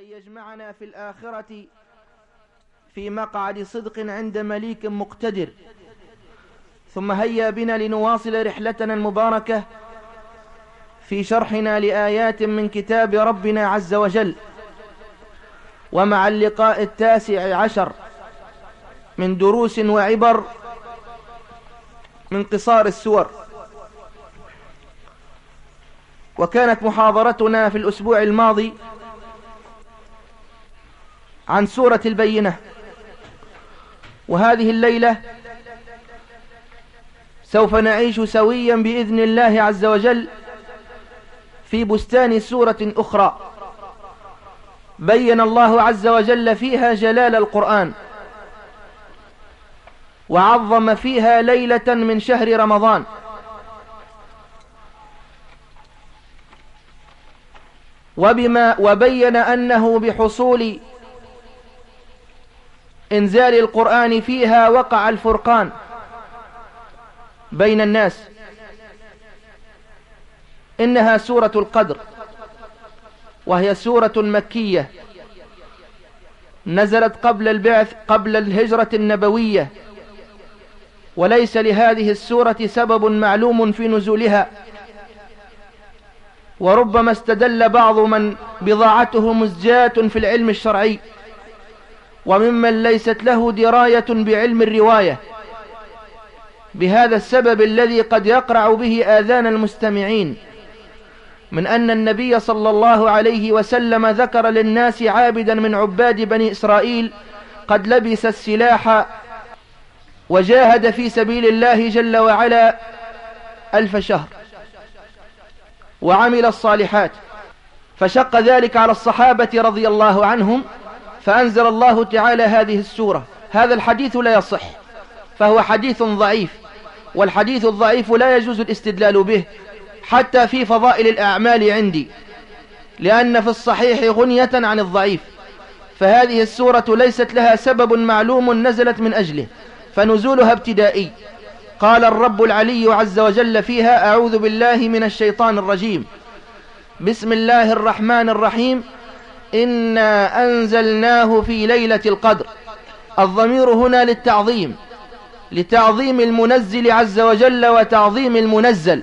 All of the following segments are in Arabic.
أن يجمعنا في الآخرة في مقعد صدق عند مليك مقتدر. ثم هيا بنا لنواصل رحلتنا المباركة في شرحنا لآيات من كتاب ربنا عز وجل. ومع اللقاء التاسع عشر من دروس وعبر من قصار السور. وكانت محاضرتنا في الأسبوع الماضي عن سورة البينة. وهذه الليلة سوف نعيش سويا بإذن الله عز وجل في بستان سورة أخرى. بين الله عز وجل فيها جلال القرآن. وعظم فيها ليلة من شهر رمضان. وبما وبين أنه بحصول إنزال القرآن فيها وقع الفرقان بين الناس. إنها سورة القدر وهي سورة مكية نزلت قبل البعث قبل الهجرة النبوية. وليس لهذه السورة سبب معلوم في نزولها. وربما استدل بعض من بضاعته مزجاة في العلم الشرعي. وممن ليست له دراية بعلم الرواية. بهذا السبب الذي قد يقرع به آذان المستمعين. من أن النبي صلى الله عليه وسلم ذكر للناس عابدا من عباد بني إسرائيل قد لبس السلاح وجاهد في سبيل الله جل وعلا ألف شهر وعمل الصالحات. فشق ذلك على الصحابة رضي الله عنهم فأنزل الله تعالى هذه السورة. هذا الحديث لا يصح. فهو حديث ضعيف. والحديث الضعيف لا يجوز الاستدلال به حتى في فضائل الأعمال عندي. لأن في الصحيح غنية عن الضعيف. فهذه السورة ليست لها سبب معلوم نزلت من أجله. فنزولها ابتدائي. قال الرب العلي عز وجل فيها أعوذ بالله من الشيطان الرجيم. بسم الله الرحمن الرحيم. إنا أنزلناه في ليلة القدر. الضمير هنا للتعظيم لتعظيم المنزل عز وجل وتعظيم المنزل.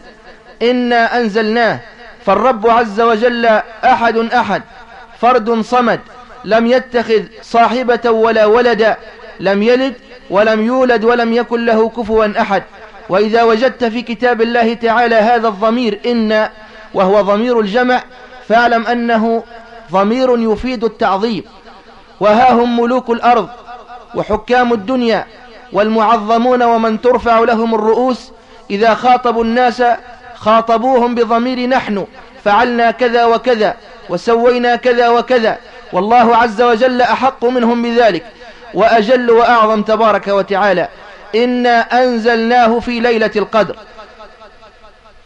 إنا أنزلناه فالرب عز وجل أحد أحد فرد صمد لم يتخذ صاحبة ولا ولدا لم يلد ولم يولد ولم يكن له كفوا أحد. وإذا وجدت في كتاب الله تعالى هذا الضمير إن وهو ضمير الجمع فاعلم أنه ضمير يفيد التعظيم. وها هم ملوك الأرض وحكام الدنيا والمعظمون ومن ترفع لهم الرؤوس. إذا خاطبوا الناس خاطبوهم بضمير نحن. فعلنا كذا وكذا وسوينا كذا وكذا. والله عز وجل أحق منهم بذلك. وأجل وأعظم تبارك وتعالى. إنا أنزلناه في ليلة القدر.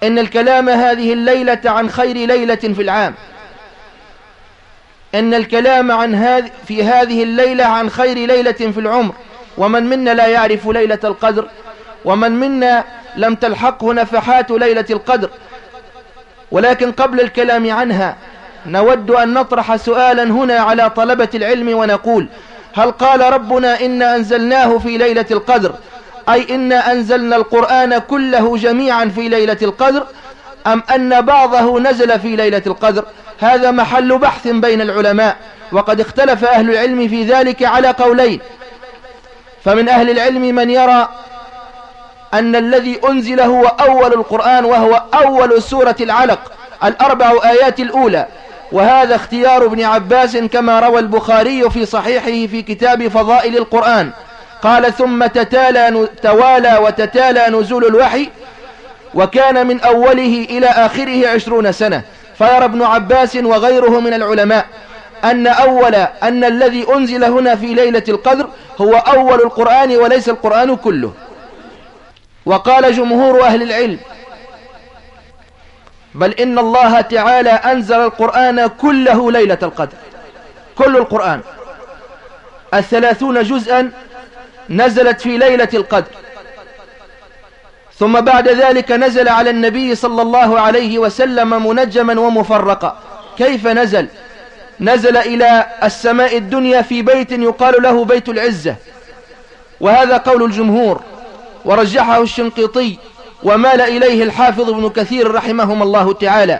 إن الكلام هذه الليلة عن خير ليلة في العام. إن الكلام عن هذه في هذه الليلة عن خير ليلة في العمر. ومن منا لا يعرف ليلة القدر؟ ومن منا لم تلحقه نفحات ليلة القدر؟ ولكن قبل الكلام عنها نود أن نطرح سؤالا هنا على طلبة العلم ونقول هل قال ربنا إنا أنزلناه في ليلة القدر؟ أي إنا أنزلنا القرآن كله جميعا في ليلة القدر؟ أم أن بعضه نزل في ليلة القدر؟ هذا محل بحث بين العلماء وقد اختلف أهل العلم في ذلك على قولين. فمن أهل العلم من يرى أن الذي أنزل هو أول القرآن وهو أول سورة العلق الأربع آيات الأولى. وهذا اختيار ابن عباس كما روى البخاري في صحيحه في كتاب فضائل القرآن. قال ثم تتالى توالى وتتالى نزول الوحي وكان من أوله إلى آخره عشرون سنة. فيرى ابن عباس وغيره من العلماء أن أول أن الذي أنزل هنا في ليلة القدر هو أول القرآن وليس القرآن كله. وقال جمهور أهل العلم بل إن الله تعالى أنزل القرآن كله ليلة القدر كل القرآن. الثلاثون جزءا نزلت في ليلة القدر. ثم بعد ذلك نزل على النبي صلى الله عليه وسلم منجما ومفرقا. كيف نزل؟ نزل إلى السماء الدنيا في بيت يقال له بيت العزة. وهذا قول الجمهور ورجحه الشنقيطي ومال إليه الحافظ ابن كثير رحمهم الله تعالى.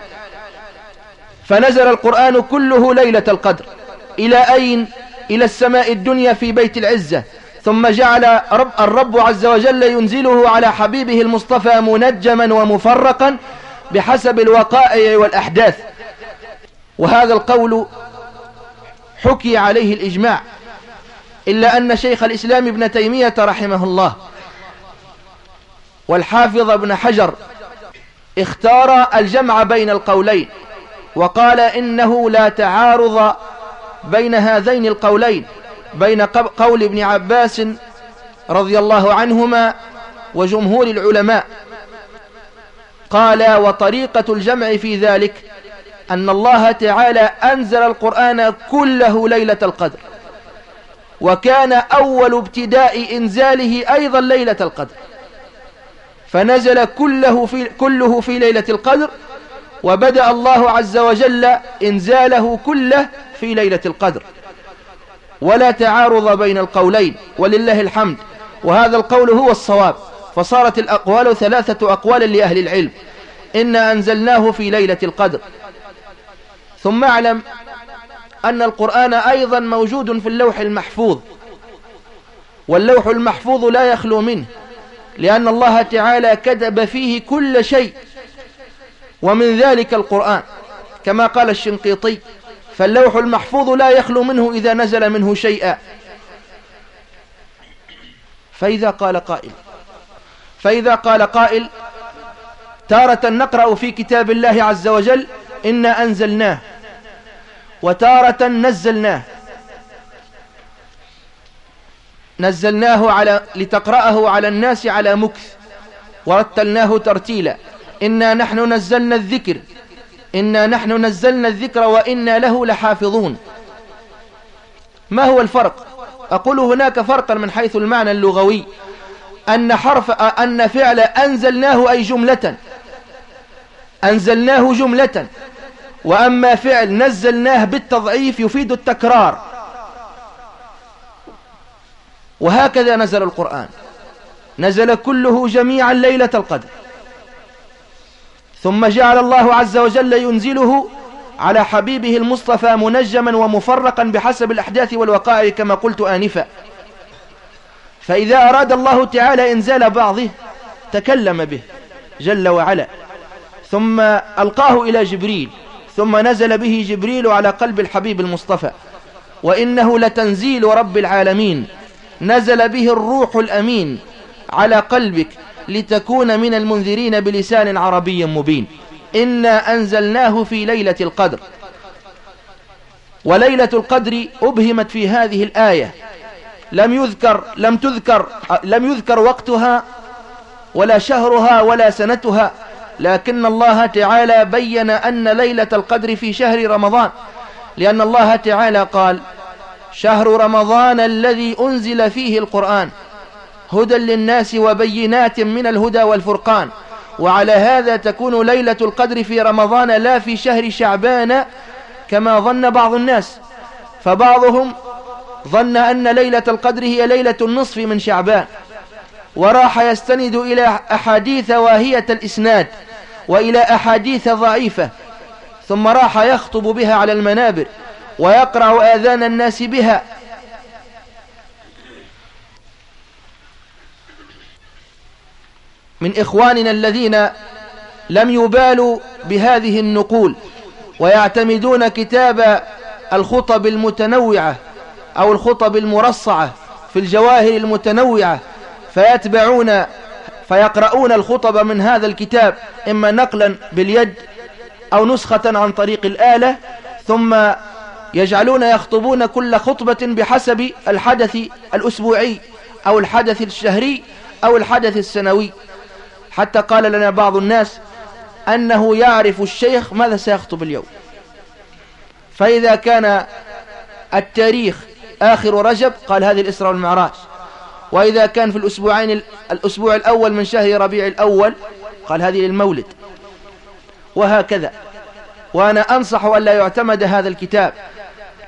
فنزل القرآن كله ليلة القدر. إلى أين؟ إلى السماء الدنيا في بيت العزة. ثم جعل رب الرب عز وجل ينزله على حبيبه المصطفى منجما ومفرقا بحسب الوقائع والأحداث. وهذا القول حكي عليه الإجماع إلا أن شيخ الإسلام ابن تيمية رحمه الله والحافظ ابن حجر اختار الجمع بين القولين وقال إنه لا تعارض بين هذين القولين. بين قول ابن عباس رضي الله عنهما وجمهور العلماء. قال وطريقة الجمع في ذلك أن الله تعالى أنزل القرآن كله ليلة القدر وكان أول ابتداء إنزاله أيضا ليلة القدر فنزل كله في, كله في ليلة القدر وبدأ الله عز وجل إنزاله كله في ليلة القدر. ولا تعارض بين القولين ولله الحمد. وهذا القول هو الصواب. فصارت الأقوال ثلاثة أقوال لأهل العلم. إن أنزلناه في ليلة القدر. ثم اعلم أن القرآن أيضا موجود في اللوح المحفوظ. واللوح المحفوظ لا يخلو منه لأن الله تعالى كتب فيه كل شيء. ومن ذلك القرآن. كما قال الشنقيطي فاللوح المحفوظ لا يخلو منه إذا نزل منه شيئا. فإذا قال قائل فإذا قال قائل تارة نقرأ في كتاب الله عز وجل إنا أنزلناه. وتارة نزلناه. نزلناه على لتقرأه على الناس على مكث. ورتلناه ترتيلا. إنا نحن نزلنا الذكر. إنا نحن نزلنا الذكر وإنا له لحافظون. ما هو الفرق؟ أقول هناك فرقا من حيث المعنى اللغوي. أن حرف أن فعل أنزلناه أي جملة. أنزلناه جملة. وأما فعل نزلناه بالتضعيف يفيد التكرار. وهكذا نزل القرآن. نزل كله جميعا ليلة القدر. ثم جعل الله عز وجل ينزله على حبيبه المصطفى منجما ومفرقا بحسب الأحداث والوقائع كما قلت آنفا. فإذا أراد الله تعالى إنزال بعضه تكلم به جل وعلا. ثم ألقاه إلى جبريل ثم نزل به جبريل على قلب الحبيب المصطفى. وإنه لتنزيل رب العالمين. نزل به الروح الأمين على قلبك لتكون من المنذرين بلسان عربي مبين. إنا أنزلناه في ليلة القدر. وليلة القدر أبهمت في هذه الآية. لم يذكر لم تذكر لم يذكر وقتها ولا شهرها ولا سنتها. لكن الله تعالى بين أن ليلة القدر في شهر رمضان. لأن الله تعالى قال شهر رمضان الذي أنزل فيه القرآن. هدى للناس وبينات من الهدى والفرقان. وعلى هذا تكون ليلة القدر في رمضان لا في شهر شعبان كما ظن بعض الناس. فبعضهم ظن أن ليلة القدر هي ليلة النصف من شعبان. وراح يستند إلى أحاديث واهية الإسناد وإلى أحاديث ضعيفة ثم راح يخطب بها على المنابر ويقرع آذان الناس بها. من إخواننا الذين لم يبالوا بهذه النقول ويعتمدون كتاب الخطب المتنوعة أو الخطب المرصعة في الجواهر المتنوعة فيتبعون فيقرؤون الخطب من هذا الكتاب إما نقلا باليد أو نسخة عن طريق الآلة ثم يجعلون يخطبون كل خطبة بحسب الحدث الأسبوعي أو الحدث الشهري أو الحدث السنوي. حتى قال لنا بعض الناس أنه يعرف الشيخ ماذا سيخطب اليوم. فإذا كان التاريخ آخر رجب قال هذه الإسراء والمعراج. وإذا كان في الأسبوعين الأسبوع الأول من شهر ربيع الأول قال هذه للمولد. وهكذا. وأنا أنصح أن لا يعتمد هذا الكتاب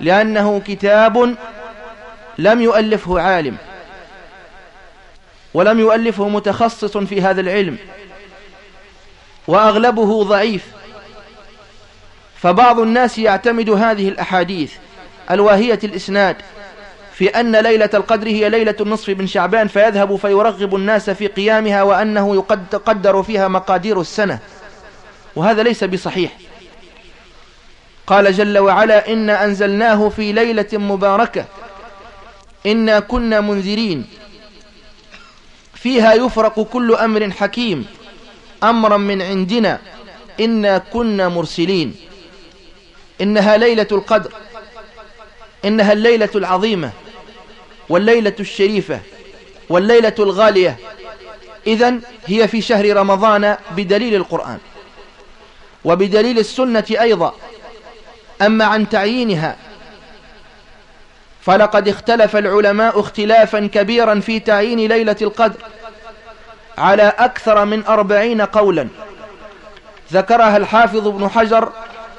لأنه كتاب لم يؤلفه عالم. ولم يؤلفه متخصص في هذا العلم وأغلبه ضعيف. فبعض الناس يعتمد هذه الأحاديث الواهية الإسناد في أن ليلة القدر هي ليلة النصف من شعبان فيذهب فيرغب الناس في قيامها وأنه يقدر فيها مقادير السنة. وهذا ليس بصحيح. قال جل وعلا إنا أنزلناه في ليلة مباركة إنا كنا منذرين فيها يفرق كل أمر حكيم. أمرا من عندنا. إنا كنا مرسلين. إنها ليلة القدر. إنها الليلة العظيمة. والليلة الشريفة. والليلة الغالية. إذن هي في شهر رمضان بدليل القرآن. وبدليل السنة أيضا. أما عن تعيينها فلقد اختلف العلماء اختلافا كبيرا في تعيين ليلة القدر على أكثر من أربعين قولا. ذكرها الحافظ ابن حجر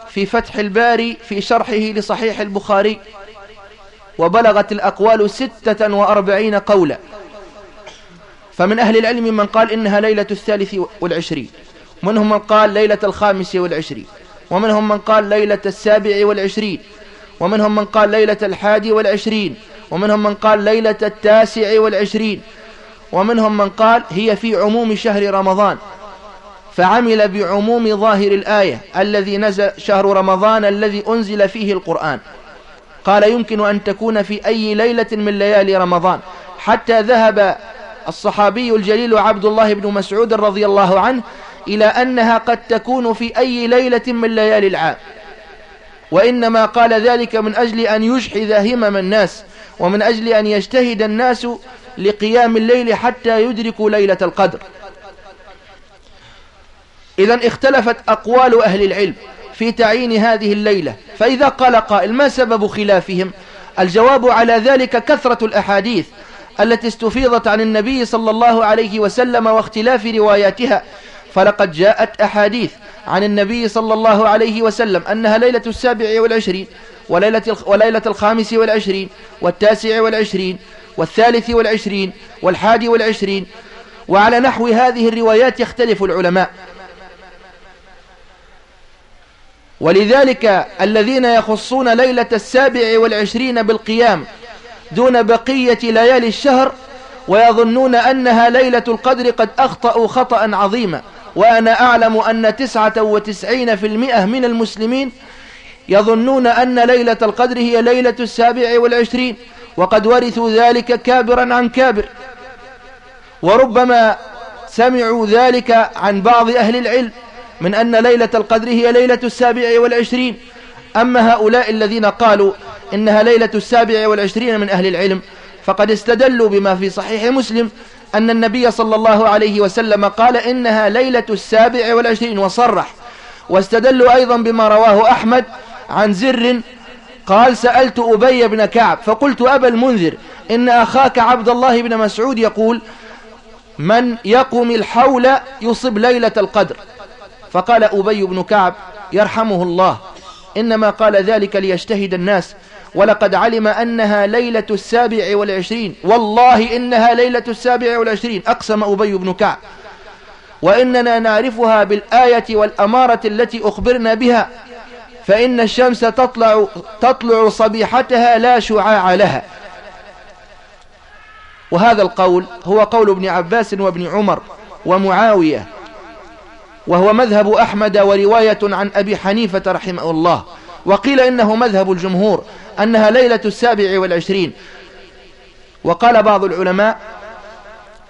في فتح الباري في شرحه لصحيح البخاري وبلغت الأقوال ستة وأربعين قولا. فمن أهل العلم من قال إنها ليلة الثالث والعشرين ومنهم من قال ليلة الخامس والعشرين ومنهم من قال ليلة السابع والعشرين. ومنهم من قال ليلة الحادي والعشرين ومنهم من قال ليلة التاسع والعشرين ومنهم من قال هي في عموم شهر رمضان. فعمل بعموم ظاهر الآية الذي نزل شهر رمضان الذي أنزل فيه القرآن. قال يمكن أن تكون في أي ليلة من ليالي رمضان. حتى ذهب الصحابي الجليل عبد الله بن مسعود رضي الله عنه إلى أنها قد تكون في أي ليلة من ليالي العام. وإنما قال ذلك من أجل أن يشحذ همم الناس ومن أجل أن يجتهد الناس لقيام الليل حتى يدركوا ليلة القدر. إذا اختلفت أقوال أهل العلم في تعيين هذه الليلة فإذا قال قائل ما سبب خلافهم؟ الجواب على ذلك كثرة الأحاديث التي استفيضت عن النبي صلى الله عليه وسلم واختلاف رواياتها فلقد جاءت أحاديث عن النبي صلى الله عليه وسلم أنها ليلة السابع والعشرين وليلة, وليلة الخامس والعشرين والتاسع والعشرين والثالث والعشرين والحادي والعشرين وعلى نحو هذه الروايات يختلف العلماء. ولذلك الذين يخصون ليلة السابع والعشرين بالقيام دون بقية ليالي الشهر ويظنون أنها ليلة القدر قد أخطأوا خطأ عظيما. وأنا أعلم أن تسعة وتسعين في المئة من المسلمين يظنون أن ليلة القدر هي ليلة السابع والعشرين وقد ورثوا ذلك كابرا عن كابر. وربما سمعوا ذلك عن بعض أهل العلم من أن ليلة القدر هي ليلة السابع والعشرين. أما هؤلاء الذين قالوا إنها ليلة السابع والعشرين من أهل العلم فقد استدلوا بما في صحيح مسلم أن النبي صلى الله عليه وسلم قال إنها ليلة السابع والعشرين وصرح. واستدلوا أيضا بما رواه أحمد عن زر قال سألت أبي بن كعب فقلت أبا المنذر إن أخاك عبد الله بن مسعود يقول من يقوم الحول يصب ليلة القدر. فقال أبي بن كعب يرحمه الله إنما قال ذلك ليجتهد الناس ولقد علم أنها ليلة السابع والعشرين. والله إنها ليلة السابع والعشرين. أقسم أبي بن كعب. وإننا نعرفها بالآية والأمارة التي أخبرنا بها. فإن الشمس تطلع, تطلع صبيحتها لا شعاع لها. وهذا القول هو قول ابن عباس وابن عمر ومعاوية. وهو مذهب أحمد ورواية عن أبي حنيفة رحمه الله. وقيل إنه مذهب الجمهور أنها ليلة السابع والعشرين. وقال بعض العلماء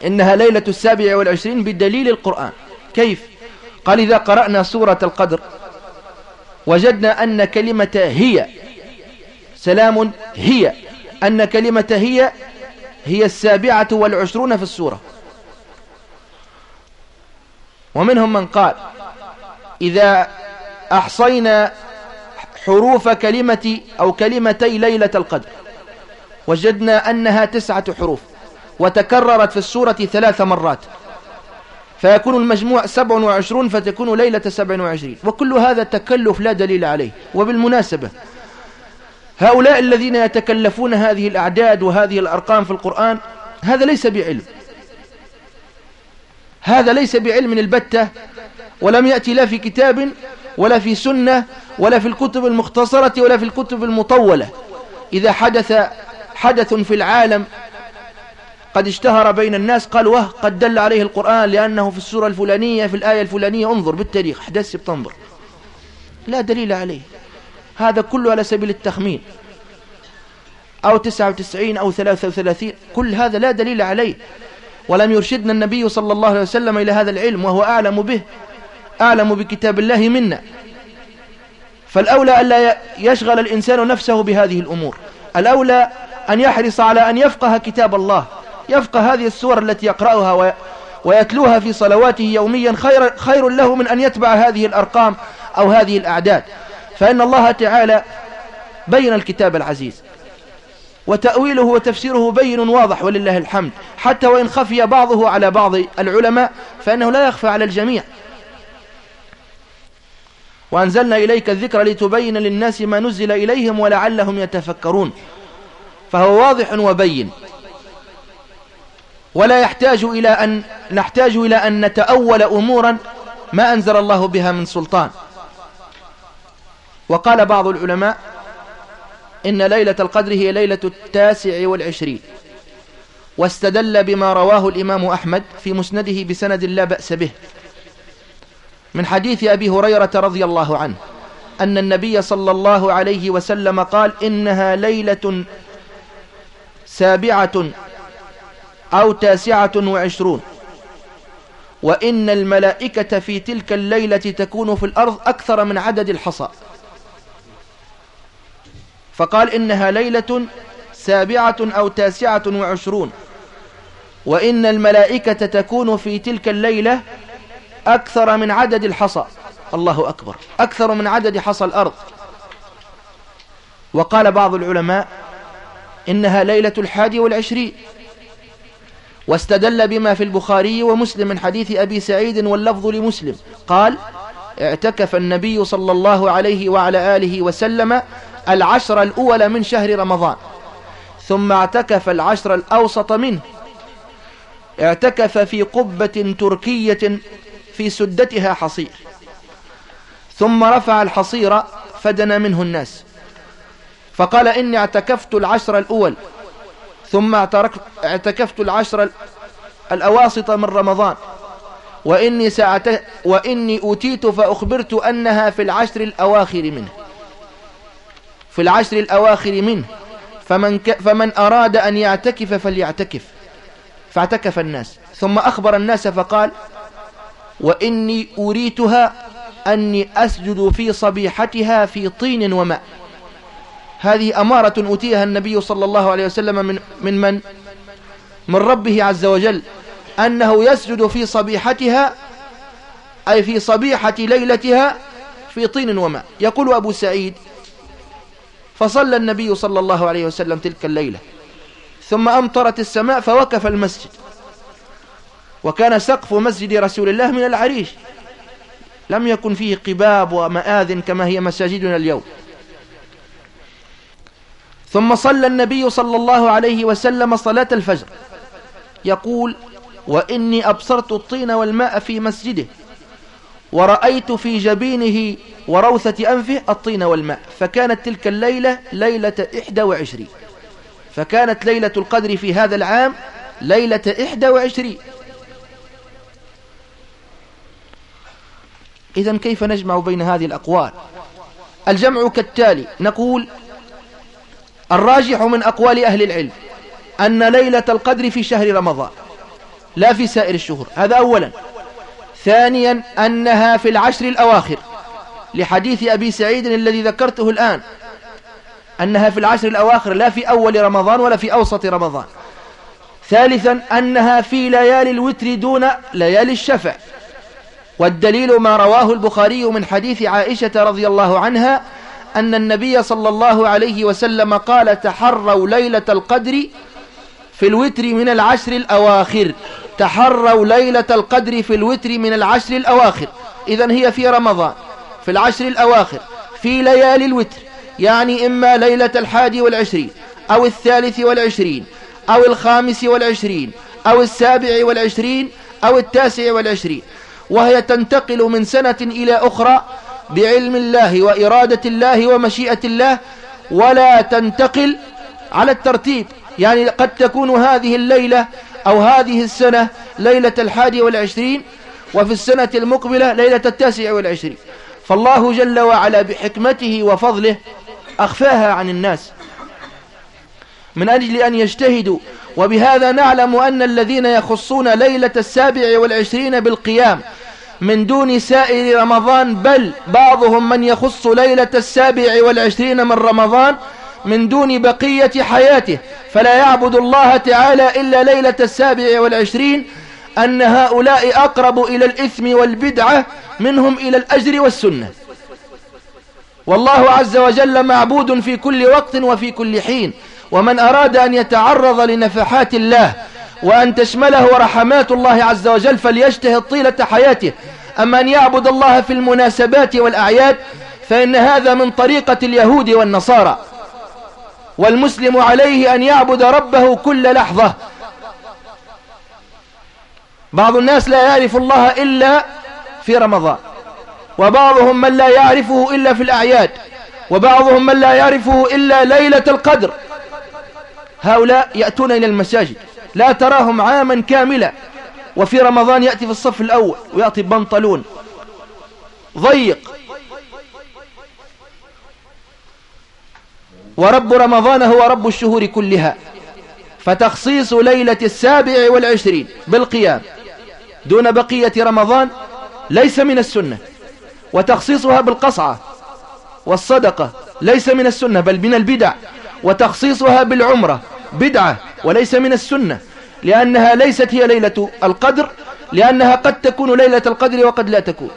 إنها ليلة السابع والعشرين بدليل القرآن. كيف؟ قال إذا قرأنا سورة القدر وجدنا أن كلمة هي سلام هي أن كلمة هي هي السابعة والعشرون في السورة. ومنهم من قال إذا أحصينا حروف كلمة أو كلمتي ليلة القدر. وجدنا أنها تسعة حروف وتكررت في السورة ثلاث مرات. فيكون المجموع سبع وعشرون فتكون ليلة سبع وعشرين. وكل هذا تكلف لا دليل عليه. وبالمناسبة هؤلاء الذين يتكلفون هذه الأعداد وهذه الأرقام في القرآن هذا ليس بعلم. هذا ليس بعلم البتة ولم يأتي لا في كتاب ولا في سنة ولا في الكتب المختصرة ولا في الكتب المطولة. إذا حدث حدث في العالم قد اشتهر بين الناس قال وه قد دل عليه القرآن لأنه في السورة الفلانية في الآية الفلانية انظر بالتاريخ حدث بتنظر لا دليل عليه. هذا كله على سبيل التخمين. أو تسعة وتسعين أو ثلاثة وثلاثين كل هذا لا دليل عليه. ولم يرشدنا النبي صلى الله عليه وسلم إلى هذا العلم وهو أعلم به أعلم بكتاب الله منا. فالأولى ألا يشغل الإنسان نفسه بهذه الأمور. الأولى أن يحرص على أن يفقه كتاب الله. يفقه هذه السور التي يقرأها ويتلوها في صلواته يوميا خير, خير له من أن يتبع هذه الأرقام أو هذه الأعداد. فإن الله تعالى بين الكتاب العزيز. وتأويله وتفسيره بين واضح ولله الحمد. حتى وإن خفي بعضه على بعض العلماء فإنه لا يخفى على الجميع. وأنزلنا إليك الذكر لتبين للناس ما نزل إليهم ولعلهم يتفكرون. فهو واضح وبين. ولا يحتاج إلى أن نحتاج إلى أن نتأول أمورا ما أنزل الله بها من سلطان. وقال بعض العلماء إن ليلة القدر هي ليلة التاسع والعشرين. واستدل بما رواه الإمام أحمد في مسنده بسند لا بأس به. من حديث أبي هريرة رضي الله عنه أن النبي صلى الله عليه وسلم قال إنها ليلة سابعة أو تاسعة وعشرون وإن الملائكة في تلك الليلة تكون في الأرض أكثر من عدد الحصى. فقال إنها ليلة سابعة أو تاسعة وعشرون وإن الملائكة تكون في تلك الليلة أكثر من عدد الحصى. الله أكبر. أكثر من عدد حصى الأرض. وقال بعض العلماء إنها ليلة الحادي والعشرين. واستدل بما في البخاري ومسلم من حديث أبي سعيد واللفظ لمسلم. قال اعتكف النبي صلى الله عليه وعلى آله وسلم العشر الأول من شهر رمضان. ثم اعتكف العشر الأوسط منه. اعتكف في قبة تركية في سدتها حصير. ثم رفع الحصير فدنا منه الناس. فقال إني اعتكفت العشر الأول ثم اعتكفت العشر الأواسط من رمضان. وإني, سأعت... وإني أوتيت فأخبرت أنها في العشر الأواخر منه. في العشر الأواخر منه. فمن, ك... فمن أراد أن يعتكف فليعتكف. فاعتكف الناس. ثم أخبر الناس فقال وإني أريتها أني أسجد في صبيحتها في طين وماء. هذه أمارة أتيها النبي صلى الله عليه وسلم من من من, من ربه عز وجل أنه يسجد في صبيحتها أي في صبيحة ليلتها في طين وماء. يقول أبو سعيد فصلى النبي صلى الله عليه وسلم تلك الليلة ثم أمطرت السماء فوقف المسجد. وكان سقف مسجد رسول الله من العريش. لم يكن فيه قباب ومآذن كما هي مساجدنا اليوم. ثم صلى النبي صلى الله عليه وسلم صلاة الفجر. يقول وإني أبصرت الطين والماء في مسجده ورأيت في جبينه وروثة أنفه الطين والماء فكانت تلك الليلة ليلة إحدى وعشرين. فكانت ليلة القدر في هذا العام ليلة إحدى وعشرين. إذا كيف نجمع بين هذه الأقوال؟ الجمع كالتالي نقول الراجح من أقوال أهل العلم أن ليلة القدر في شهر رمضان لا في سائر الشهور هذا أولا. ثانيا أنها في العشر الأواخر لحديث أبي سعيد الذي ذكرته الآن أنها في العشر الأواخر لا في أول رمضان ولا في أوسط رمضان. ثالثا أنها في ليالي الوتر دون ليالي الشفع. والدليل ما رواه البخاري من حديث عائشة رضي الله عنها أن النبي صلى الله عليه وسلم قال تحروا ليلة القدر في الوتر من العشر الأواخر. تحروا ليلة القدر في الوتر من العشر الأواخر. إذا هي في رمضان في العشر الأواخر في ليالي الوتر يعني إما ليلة الحادي والعشرين أو الثالث والعشرين أو الخامس والعشرين أو السابع والعشرين أو التاسع والعشرين. وهي تنتقل من سنة إلى أخرى بعلم الله وإرادة الله ومشيئة الله ولا تنتقل على الترتيب. يعني قد تكون هذه الليلة أو هذه السنة ليلة الحادي والعشرين وفي السنة المقبلة ليلة التاسع والعشرين. فالله جل وعلا بحكمته وفضله أخفاها عن الناس. من أجل أن يجتهدوا وبهذا نعلم أن الذين يخصون ليلة السابع والعشرين بالقيام من دون سائر رمضان بل بعضهم من يخص ليلة السابع والعشرين من رمضان من دون بقية حياته. فلا يعبد الله تعالى إلا ليلة السابع والعشرين أن هؤلاء أقرب إلى الإثم والبدعة منهم إلى الأجر والسنة. والله عز وجل معبود في كل وقت وفي كل حين. ومن أراد أن يتعرض لنفحات الله وأن تشمله رحمات الله عز وجل فليجتهد طيلة حياته. أما أن يعبد الله في المناسبات والأعياد فإن هذا من طريقة اليهود والنصارى. والمسلم عليه أن يعبد ربه كل لحظة. بعض الناس لا يعرف الله إلا في رمضان. وبعضهم من لا يعرفه إلا في الأعياد. وبعضهم من لا يعرفه إلا ليلة القدر. هؤلاء يأتون إلى المساجد. لا تراهم عاما كاملا. وفي رمضان يأتي في الصف الأول ويأتي بنطلون. ضيق. ورب رمضان هو رب الشهور كلها. فتخصيص ليلة السابع والعشرين بالقيام دون بقية رمضان ليس من السنة. وتخصيصها بالقصعة والصدقة ليس من السنة بل من البدع. وتخصيصها بالعمرة بدعة وليس من السنة لأنها ليست هي ليلة القدر لأنها قد تكون ليلة القدر وقد لا تكون.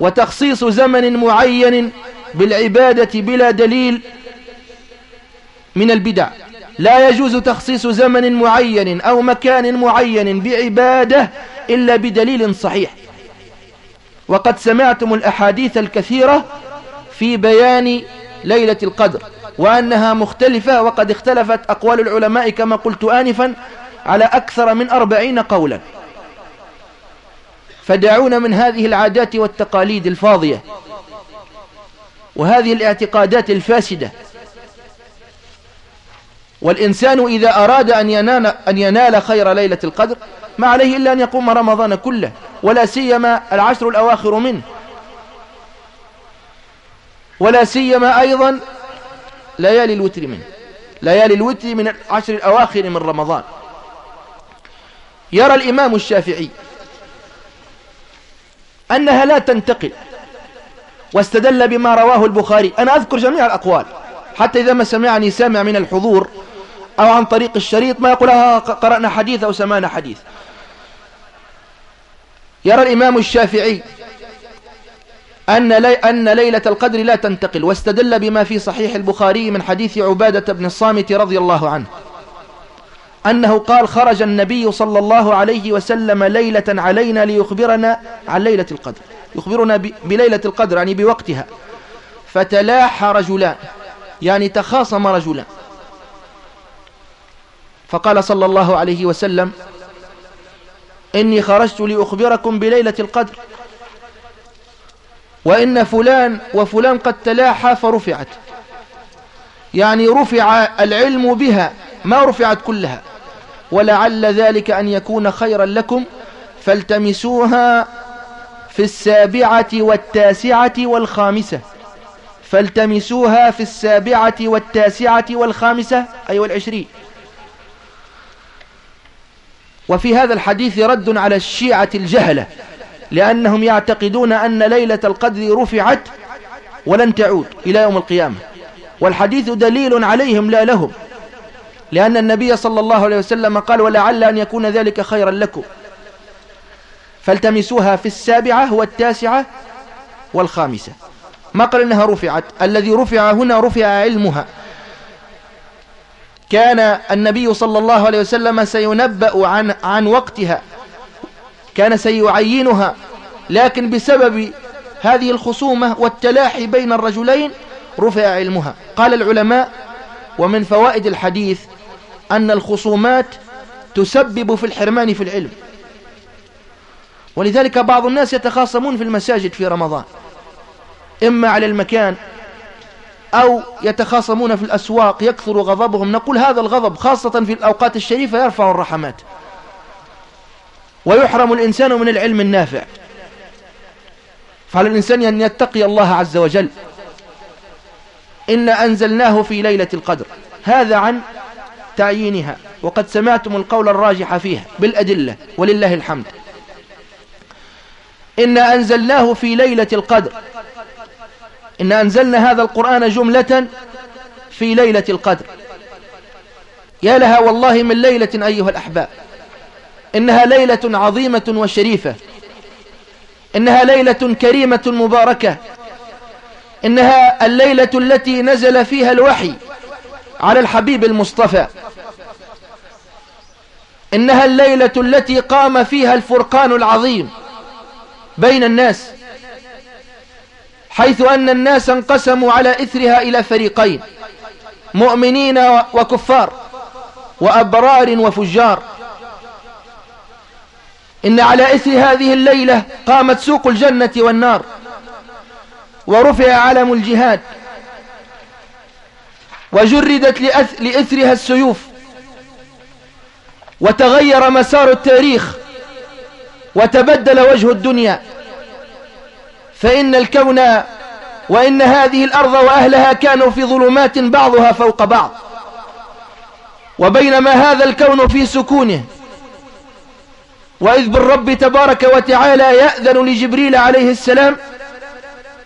وتخصيص زمن معين بالعبادة بلا دليل من البدع. لا يجوز تخصيص زمن معين أو مكان معين بعبادة إلا بدليل صحيح. وقد سمعتم الأحاديث الكثيرة في بيان ليلة القدر. وأنها مختلفة وقد اختلفت أقوال العلماء كما قلت آنفا على أكثر من أربعين قولا. فدعونا من هذه العادات والتقاليد الفاضية وهذه الاعتقادات الفاسدة. والإنسان إذا أراد أن ينال, أن ينال خير ليلة القدر ما عليه إلا أن يقوم رمضان كله ولا سيما العشر الأواخر منه. ولا سيما أيضا ليالي الوتر منه. ليالي الوتر من العشر الأواخر من رمضان. يرى الإمام الشافعي أنها لا تنتقل واستدل بما رواه البخاري. أنا أذكر جميع الأقوال. حتى إذا ما سمعني سامع من الحضور أو عن طريق الشريط ما يقول قرأنا حديث أو سمعنا حديث. يرى الإمام الشافعي أن, لي أن ليلة القدر لا تنتقل واستدل بما في صحيح البخاري من حديث عبادة بن الصامت رضي الله عنه أنه قال خرج النبي صلى الله عليه وسلم ليلة علينا ليخبرنا عن ليلة القدر يخبرنا بليلة القدر يعني بوقتها. فتلاح رجلان يعني تخاصم رجلان. فقال صلى الله عليه وسلم إني خرجت لأخبركم بليلة القدر. وإن فلان وفلان قد تلاحى فرفعت. يعني رفع العلم بها ما رفعت كلها. ولعل ذلك أن يكون خيرا لكم فالتمسوها في السابعة والتاسعة والخامسة. فالتمسوها في السابعة والتاسعة والخامسة أي والعشرين. وفي هذا الحديث رد على الشيعة الجهلة. لأنهم يعتقدون أن ليلة القدر رفعت ولن تعود إلى يوم القيامة. والحديث دليل عليهم لا لهم. لأن النبي صلى الله عليه وسلم قال ولعل أن يكون ذلك خيرا لكم. فالتمسوها في السابعة والتاسعة والخامسة. ما قال إنها رفعت؟ الذي رفع هنا رفع علمها. كان النبي صلى الله عليه وسلم سينبأ عن, عن وقتها. كان سيعينها لكن بسبب هذه الخصومة والتلاحي بين الرجلين رفع علمها. قال العلماء ومن فوائد الحديث أن الخصومات تسبب في الحرمان في العلم. ولذلك بعض الناس يتخاصمون في المساجد في رمضان إما على المكان أو يتخاصمون في الأسواق يكثر غضبهم. نقول هذا الغضب خاصة في الأوقات الشريفة يرفع الرحمات. ويحرم الإنسان من العلم النافع. فعلى الإنسان أن يتقي الله عز وجل. إن أنزلناه في ليلة القدر. هذا عن تعيينها. وقد سمعتم القول الراجح فيها بالأدلة ولله الحمد. إن أنزلناه في ليلة القدر. إن أنزلنا هذا القرآن جملة في ليلة القدر. يا لها والله من ليلة أيها الأحباب. إنها ليلة عظيمة وشريفة. إنها ليلة كريمة مباركة. إنها الليلة التي نزل فيها الوحي على الحبيب المصطفى. إنها الليلة التي قام فيها الفرقان العظيم بين الناس حيث أن الناس انقسموا على إثرها إلى فريقين مؤمنين وكفار وأبرار وفجار. إن على إثر هذه الليلة قامت سوق الجنة والنار ورفع علم الجهاد وجردت لإثرها السيوف وتغير مسار التاريخ وتبدل وجه الدنيا. فإن الكون وإن هذه الأرض وأهلها كانوا في ظلمات بعضها فوق بعض وبينما هذا الكون في سكونه وإذ بالرب تبارك وتعالى يأذن لجبريل عليه السلام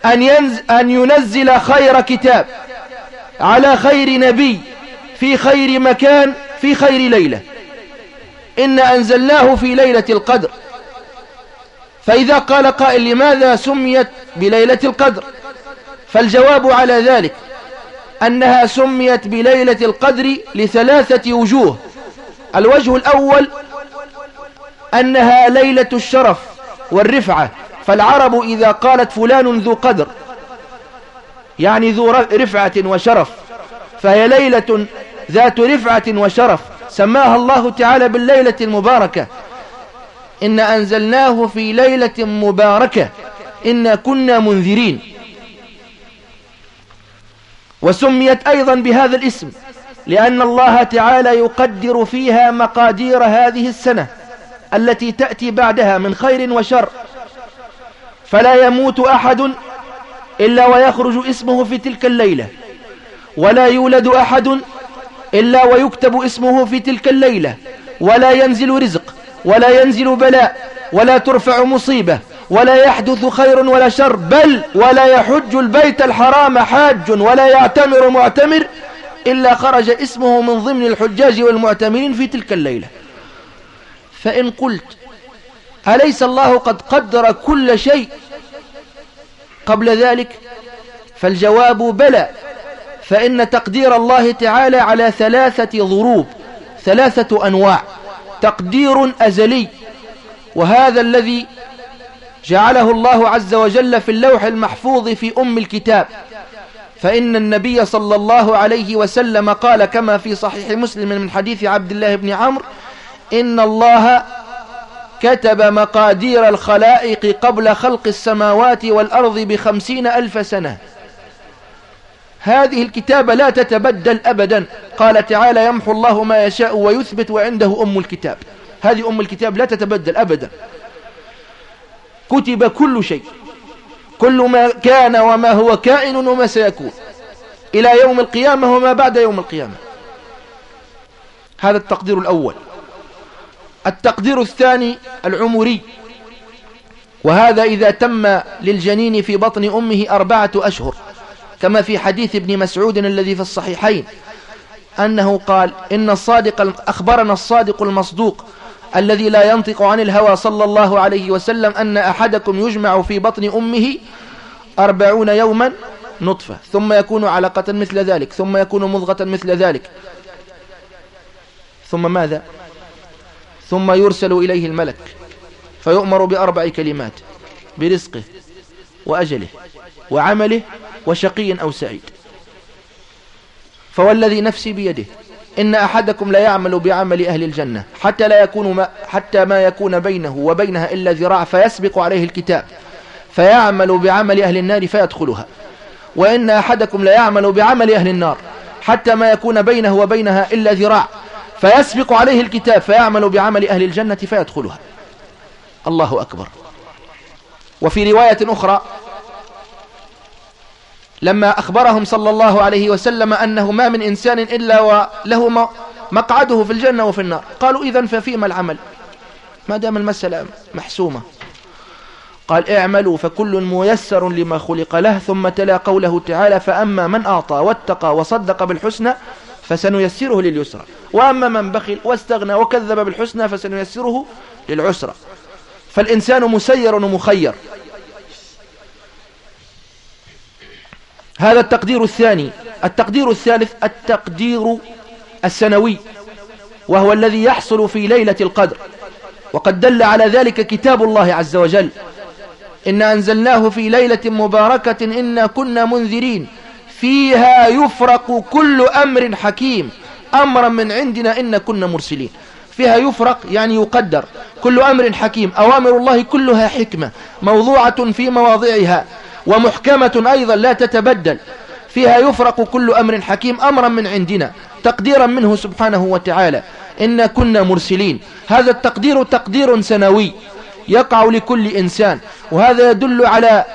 أن, ينز أن ينزل خير كتاب على خير نبي في خير مكان في خير ليلة. إن أنزلناه في ليلة القدر. فإذا قال قائل لماذا سميت بليلة القدر؟ فالجواب على ذلك أنها سميت بليلة القدر لثلاثة وجوه. الوجه الأول أنها ليلة الشرف والرفعة فالعرب إذا قالت فلان ذو قدر يعني ذو رفعة وشرف فهي ليلة ذات رفعة وشرف. سماها الله تعالى بالليلة المباركة. إن أنزلناه في ليلة مباركة. إنا كنا منذرين. وسميت أيضا بهذا الاسم لأن الله تعالى يقدر فيها مقادير هذه السنة. التي تأتي بعدها من خير وشر. فلا يموت أحد إلا ويخرج اسمه في تلك الليلة. ولا يولد أحد إلا ويكتب اسمه في تلك الليلة. ولا ينزل رزق ولا ينزل بلاء ولا ترفع مصيبة ولا يحدث خير ولا شر بل ولا يحج البيت الحرام حاج ولا يعتمر معتمر إلا خرج اسمه من ضمن الحجاج والمعتمرين في تلك الليلة. فإن قلت أليس الله قد قدر كل شيء قبل ذلك؟ فالجواب بلى فإن تقدير الله تعالى على ثلاثة ضروب ثلاثة أنواع تقدير أزلي وهذا الذي جعله الله عز وجل في اللوح المحفوظ في أم الكتاب. فإن النبي صلى الله عليه وسلم قال كما في صحيح مسلم من حديث عبد الله بن عمرو إن الله كتب مقادير الخلائق قبل خلق السماوات والأرض بخمسين ألف سنة. هذه الكتابة لا تتبدل أبدا. قال تعالى يمحو الله ما يشاء ويثبت وعنده أم الكتاب. هذه أم الكتاب لا تتبدل أبدا. كتب كل شيء. كل ما كان وما هو كائن وما سيكون. إلى يوم القيامة وما بعد يوم القيامة. هذا التقدير الأول. التقدير الثاني العمري. وهذا إذا تم للجنين في بطن أمه أربعة أشهر كما في حديث ابن مسعود الذي في الصحيحين أنه قال إن الصادق أخبرنا الصادق المصدوق الذي لا ينطق عن الهوى صلى الله عليه وسلم أن أحدكم يجمع في بطن أمه أربعون يوما نطفة ثم يكون علقة مثل ذلك ثم يكون مضغة مثل ذلك. ثم ماذا؟ ثم يرسل إليه الملك فيؤمر بأربع كلمات برزقه وأجله وعمله وشقي أو سعيد. فوالذي نفسي بيده إن أحدكم لا يعمل بعمل أهل الجنة حتى لا يكون ما حتى ما يكون بينه وبينها إلا ذراع فيسبق عليه الكتاب فيعمل بعمل أهل النار فيدخلها. وإن أحدكم لا يعمل بعمل أهل النار حتى ما يكون بينه وبينها إلا ذراع فيسبق عليه الكتاب فيعمل بعمل أهل الجنة فيدخلها. الله أكبر. وفي رواية أخرى لما أخبرهم صلى الله عليه وسلم أنه ما من إنسان إلا وله مقعده في الجنة وفي النار قالوا إذن ففيما العمل؟ ما دام المسألة محسومة. قال اعملوا فكل ميسر لما خلق له ثم تلا قوله تعالى فأما من أعطى واتقى وصدق بالحسنى فسنيسره لليسرى. وأما من بخل واستغنى وكذب بالحسنى فسنيسره للعسرى. فالإنسان مسير ومخير. هذا التقدير الثاني. التقدير الثالث التقدير السنوي. وهو الذي يحصل في ليلة القدر. وقد دل على ذلك كتاب الله عز وجل. إنا أنزلناه في ليلة مباركة إنا كنا منذرين. فيها يفرق كل أمر حكيم. أمرا من عندنا إنا كنا مرسلين. فيها يفرق يعني يقدر. كل أمر حكيم. أوامر الله كلها حكمة. موضوعة في مواضعها. ومحكمة أيضا لا تتبدل. فيها يفرق كل أمر حكيم. أمرا من عندنا. تقديرا منه سبحانه وتعالى. إنا كنا مرسلين. هذا التقدير تقدير سنوي. يقع لكل إنسان. وهذا يدل على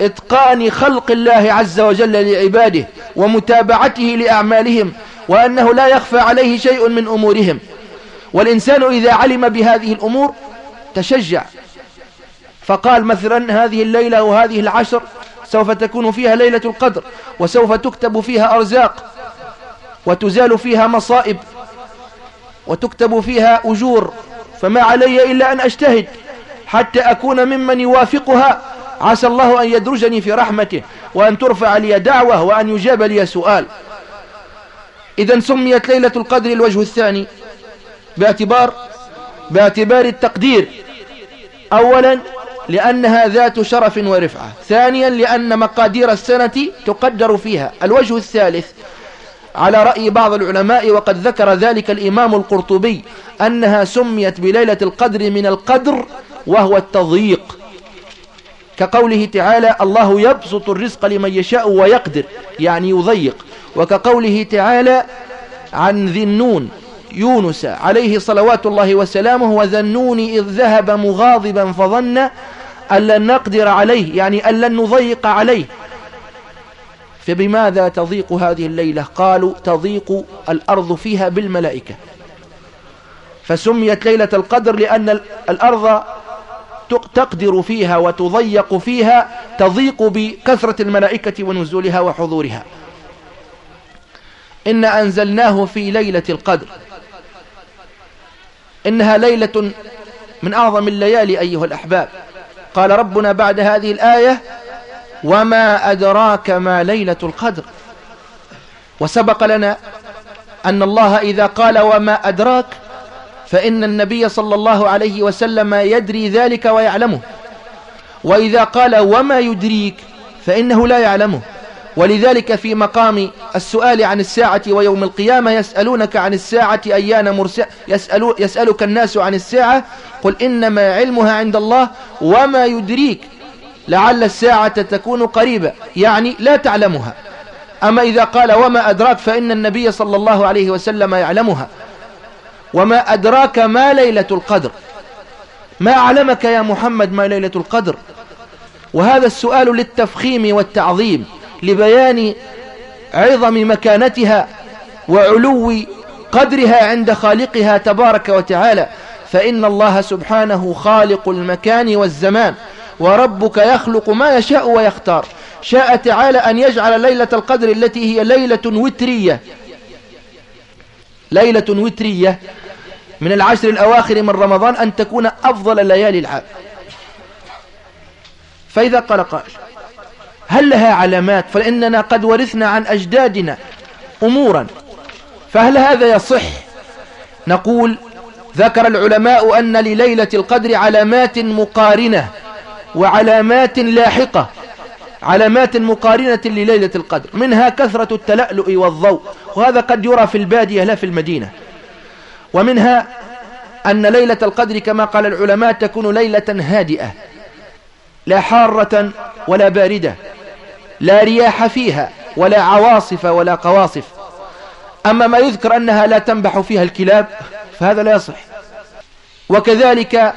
إتقان خلق الله عز وجل لعباده ومتابعته لأعمالهم وأنه لا يخفى عليه شيء من أمورهم. والإنسان إذا علم بهذه الأمور تشجع. فقال مثلا هذه الليلة وهذه العشر سوف تكون فيها ليلة القدر وسوف تكتب فيها أرزاق وتزال فيها مصائب وتكتب فيها أجور فما علي إلا أن أجتهد حتى أكون ممن يوافقها عسى الله أن يدرجني في رحمته وأن ترفع لي دعوة وأن يجاب لي سؤال. إذا سميت ليلة القدر الوجه الثاني باعتبار باعتبار التقدير. أولا لأنها ذات شرف ورفعة. ثانيا لأن مقادير السنة تقدر فيها. الوجه الثالث على رأي بعض العلماء وقد ذكر ذلك الإمام القرطبي أنها سميت بليلة القدر من القدر وهو التضييق. كقوله تعالى الله يبسط الرزق لمن يشاء ويقدر يعني يضيق. وكقوله تعالى عن ذي النون يونس عليه صلوات الله وسلامه وذنون إذ ذهب مغاضبا فظن أن لن نقدر عليه يعني أن لن نضيق عليه. فبماذا تضيق هذه الليلة؟ قالوا تضيق الأرض فيها بالملائكة. فسميت ليلة القدر لأن الأرض تقدر فيها وتضيق فيها تضيق بكثرة الملائكة ونزولها وحضورها. إن أنزلناه في ليلة القدر. إنها ليلة من أعظم الليالي أيها الأحباب. قال ربنا بعد هذه الآية وما أدراك ما ليلة القدر. وسبق لنا أن الله إذا قال وما أدراك فإن النبي صلى الله عليه وسلم يدري ذلك ويعلمه. وإذا قال وما يدريك فإنه لا يعلمه. ولذلك في مقام السؤال عن الساعة ويوم القيامة يسألونك عن الساعة أيان مرسع يسأل يسألك الناس عن الساعة. قل إنما علمها عند الله وما يدريك. لعل الساعة تكون قريبة يعني لا تعلمها. أما إذا قال وما أدراك فإن النبي صلى الله عليه وسلم يعلمها. وما أدراك ما ليلة القدر. ما أعلمك يا محمد ما ليلة القدر؟ وهذا السؤال للتفخيم والتعظيم لبيان عظم مكانتها وعلو قدرها عند خالقها تبارك وتعالى. فإن الله سبحانه خالق المكان والزمان وربك يخلق ما يشاء ويختار. شاء تعالى أن يجعل ليلة القدر التي هي ليلة وترية. ليلة وترية من العشر الأواخر من رمضان أن تكون أفضل ليالي العام. فإذا قال قائل هل لها علامات؟ فإننا قد ورثنا عن أجدادنا أمورا فهل هذا يصح؟ نقول ذكر العلماء أن لليلة القدر علامات مقارنة وعلامات لاحقة. علامات مقارنة لليلة القدر. منها كثرة التلألؤ والضوء. وهذا قد يرى في البادية لا في المدينة. ومنها أن ليلة القدر كما قال العلماء تكون ليلة هادئة. لا حارة ولا باردة. لا رياح فيها ولا عواصف ولا قواصف. أما ما يذكر أنها لا تنبح فيها الكلاب فهذا لا يصح. وكذلك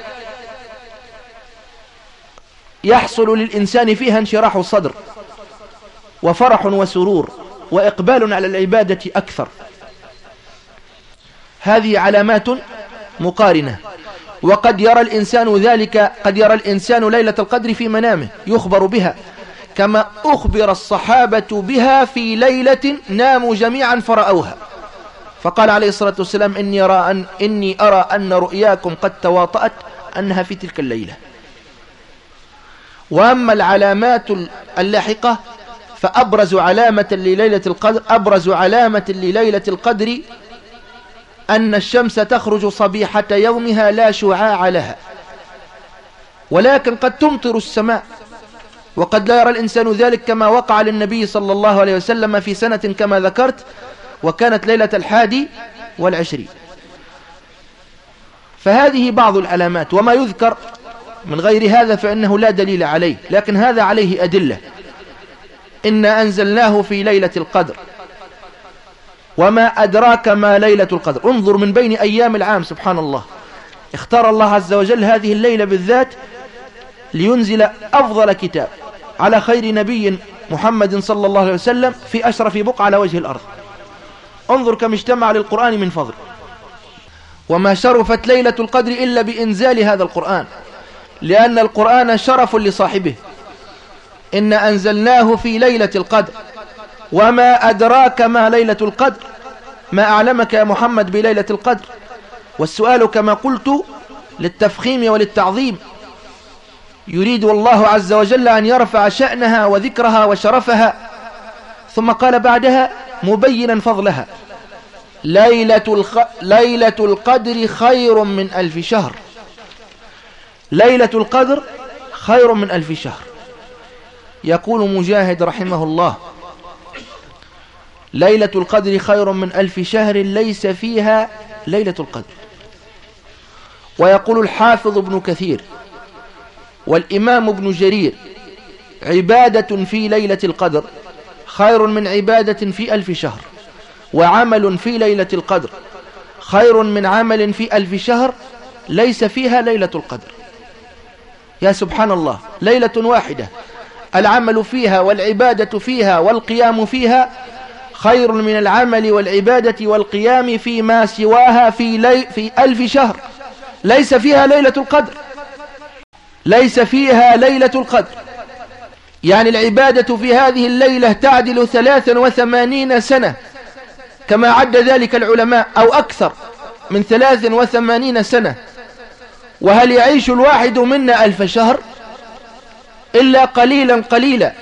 يحصل للإنسان فيها انشراح صدر وفرح وسرور وإقبال على العبادة أكثر. هذه علامات مقارنة وقد يرى الإنسان ذلك قد يرى الإنسان ليلة القدر في منامه يخبر بها كما أخبر الصحابة بها في ليلة ناموا جميعا فرأوها. فقال عليه الصلاة والسلام إني أرى أن, إني أرى أن رؤياكم قد تواطأت أنها في تلك الليلة. وأما العلامات اللاحقة فأبرز علامة لليلة القدر أبرز علامة لليلة القدر أن الشمس تخرج صبيحة يومها لا شعاع لها. ولكن قد تمطر السماء وقد لا يرى الإنسان ذلك كما وقع للنبي صلى الله عليه وسلم في سنة كما ذكرت وكانت ليلة الحادي والعشرين. فهذه بعض العلامات وما يذكر من غير هذا فإنه لا دليل عليه لكن هذا عليه أدلة. إنا أنزلناه في ليلة القدر. وما أدراك ما ليلة القدر. انظر من بين أيام العام سبحان الله. اختار الله عز وجل هذه الليلة بالذات لينزل أفضل كتاب على خير نبي محمد صلى الله عليه وسلم في أشرف بقع على وجه الأرض. انظر كم اجتمع للقرآن من فضل. وما شرفت ليلة القدر إلا بإنزال هذا القرآن. لأن القرآن شرف لصاحبه. إن أنزلناه في ليلة القدر. وما أدراك ما ليلة القدر. ما أعلمك يا محمد بليلة القدر. والسؤال كما قلت للتفخيم وللتعظيم. يريد الله عز وجل أن يرفع شأنها وذكرها وشرفها. ثم قال بعدها مبينا فضلها. ليلة, الخ... ليلة القدر خير من ألف شهر. ليلة القدر خير من ألف شهر. يقول مجاهد رحمه الله ليلة القدر خير من ألف شهر ليس فيها ليلة القدر. ويقول الحافظ ابن كثير والإمام ابن جرير عبادة في ليلة القدر خير من عبادة في ألف شهر وعمل في ليلة القدر خير من عمل في ألف شهر ليس فيها ليلة القدر. يا سبحان الله ليلة واحدة العمل فيها والعبادة فيها والقيام فيها خير من العمل والعبادة والقيام فيما سواها في, لي في ألف شهر. ليس فيها ليلة القدر. ليس فيها ليلة القدر. يعني العبادة في هذه الليلة تعدل ثلاثا وثمانين سنة. كما عد ذلك العلماء أو أكثر من ثلاث وثمانين سنة. وهل يعيش الواحد منا ألف شهر إلا قليلا قليلا؟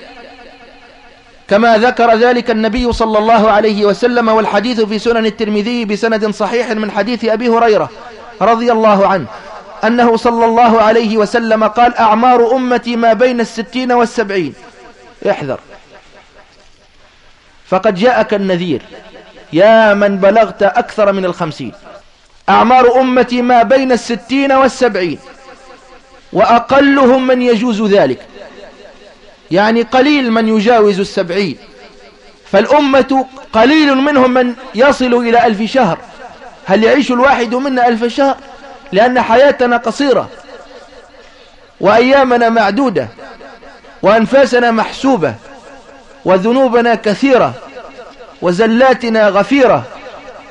كما ذكر ذلك النبي صلى الله عليه وسلم والحديث في سنن الترمذي بسند صحيح من حديث أبي هريرة رضي الله عنه أنه صلى الله عليه وسلم قال أعمار أمتي ما بين الستين والسبعين. احذر. فقد جاءك النذير يا من بلغت أكثر من الخمسين. أعمار أمتي ما بين الستين والسبعين وأقلهم من يجوز ذلك. يعني قليل من يجاوز السبعين. فالأمة قليل منهم من يصل إلى ألف شهر. هل يعيش الواحد منا ألف شهر؟ لأن حياتنا قصيرة. وأيامنا معدودة. وأنفاسنا محسوبة. وذنوبنا كثيرة. وزلاتنا غفيرة.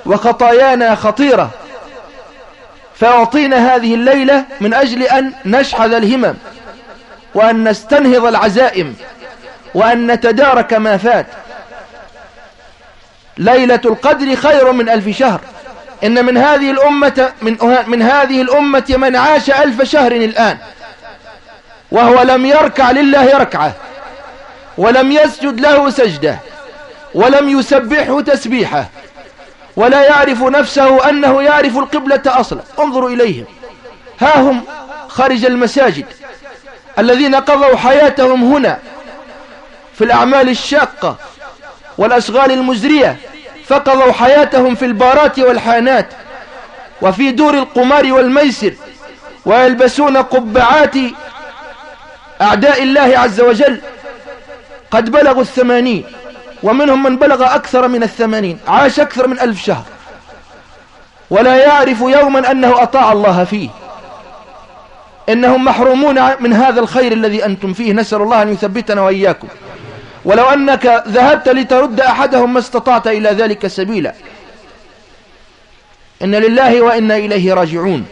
وخطايانا خطيرة. فأعطينا هذه الليلة من أجل أن نشحذ الهمم وأن نستنهض العزائم وأن نتدارك ما فات. ليلة القدر خير من ألف شهر. إن من هذه الأمة من, من هذه الأمة من عاش ألف شهر الآن وهو لم يركع لله ركعة ولم يسجد له سجدة ولم يسبحه تسبيحة ولا يعرف نفسه أنه يعرف القبلة أصلا. انظروا إليهم. ها هم خارج المساجد الذين قضوا حياتهم هنا في الأعمال الشاقة والأشغال المزرية فقضوا حياتهم في البارات والحانات وفي دور القمار والميسر ويلبسون قبعات أعداء الله عز وجل. قد بلغوا الثمانين. ومنهم من بلغ أكثر من الثمانين عاش أكثر من ألف شهر. ولا يعرف يوما أنه أطاع الله فيه. إنهم محرومون من هذا الخير الذي أنتم فيه. نسأل الله أن يثبتنا وإياكم. ولو أنك ذهبت لترد أحدهم ما استطعت إلى ذلك سبيلا. إن لله وإنا إليه راجعون.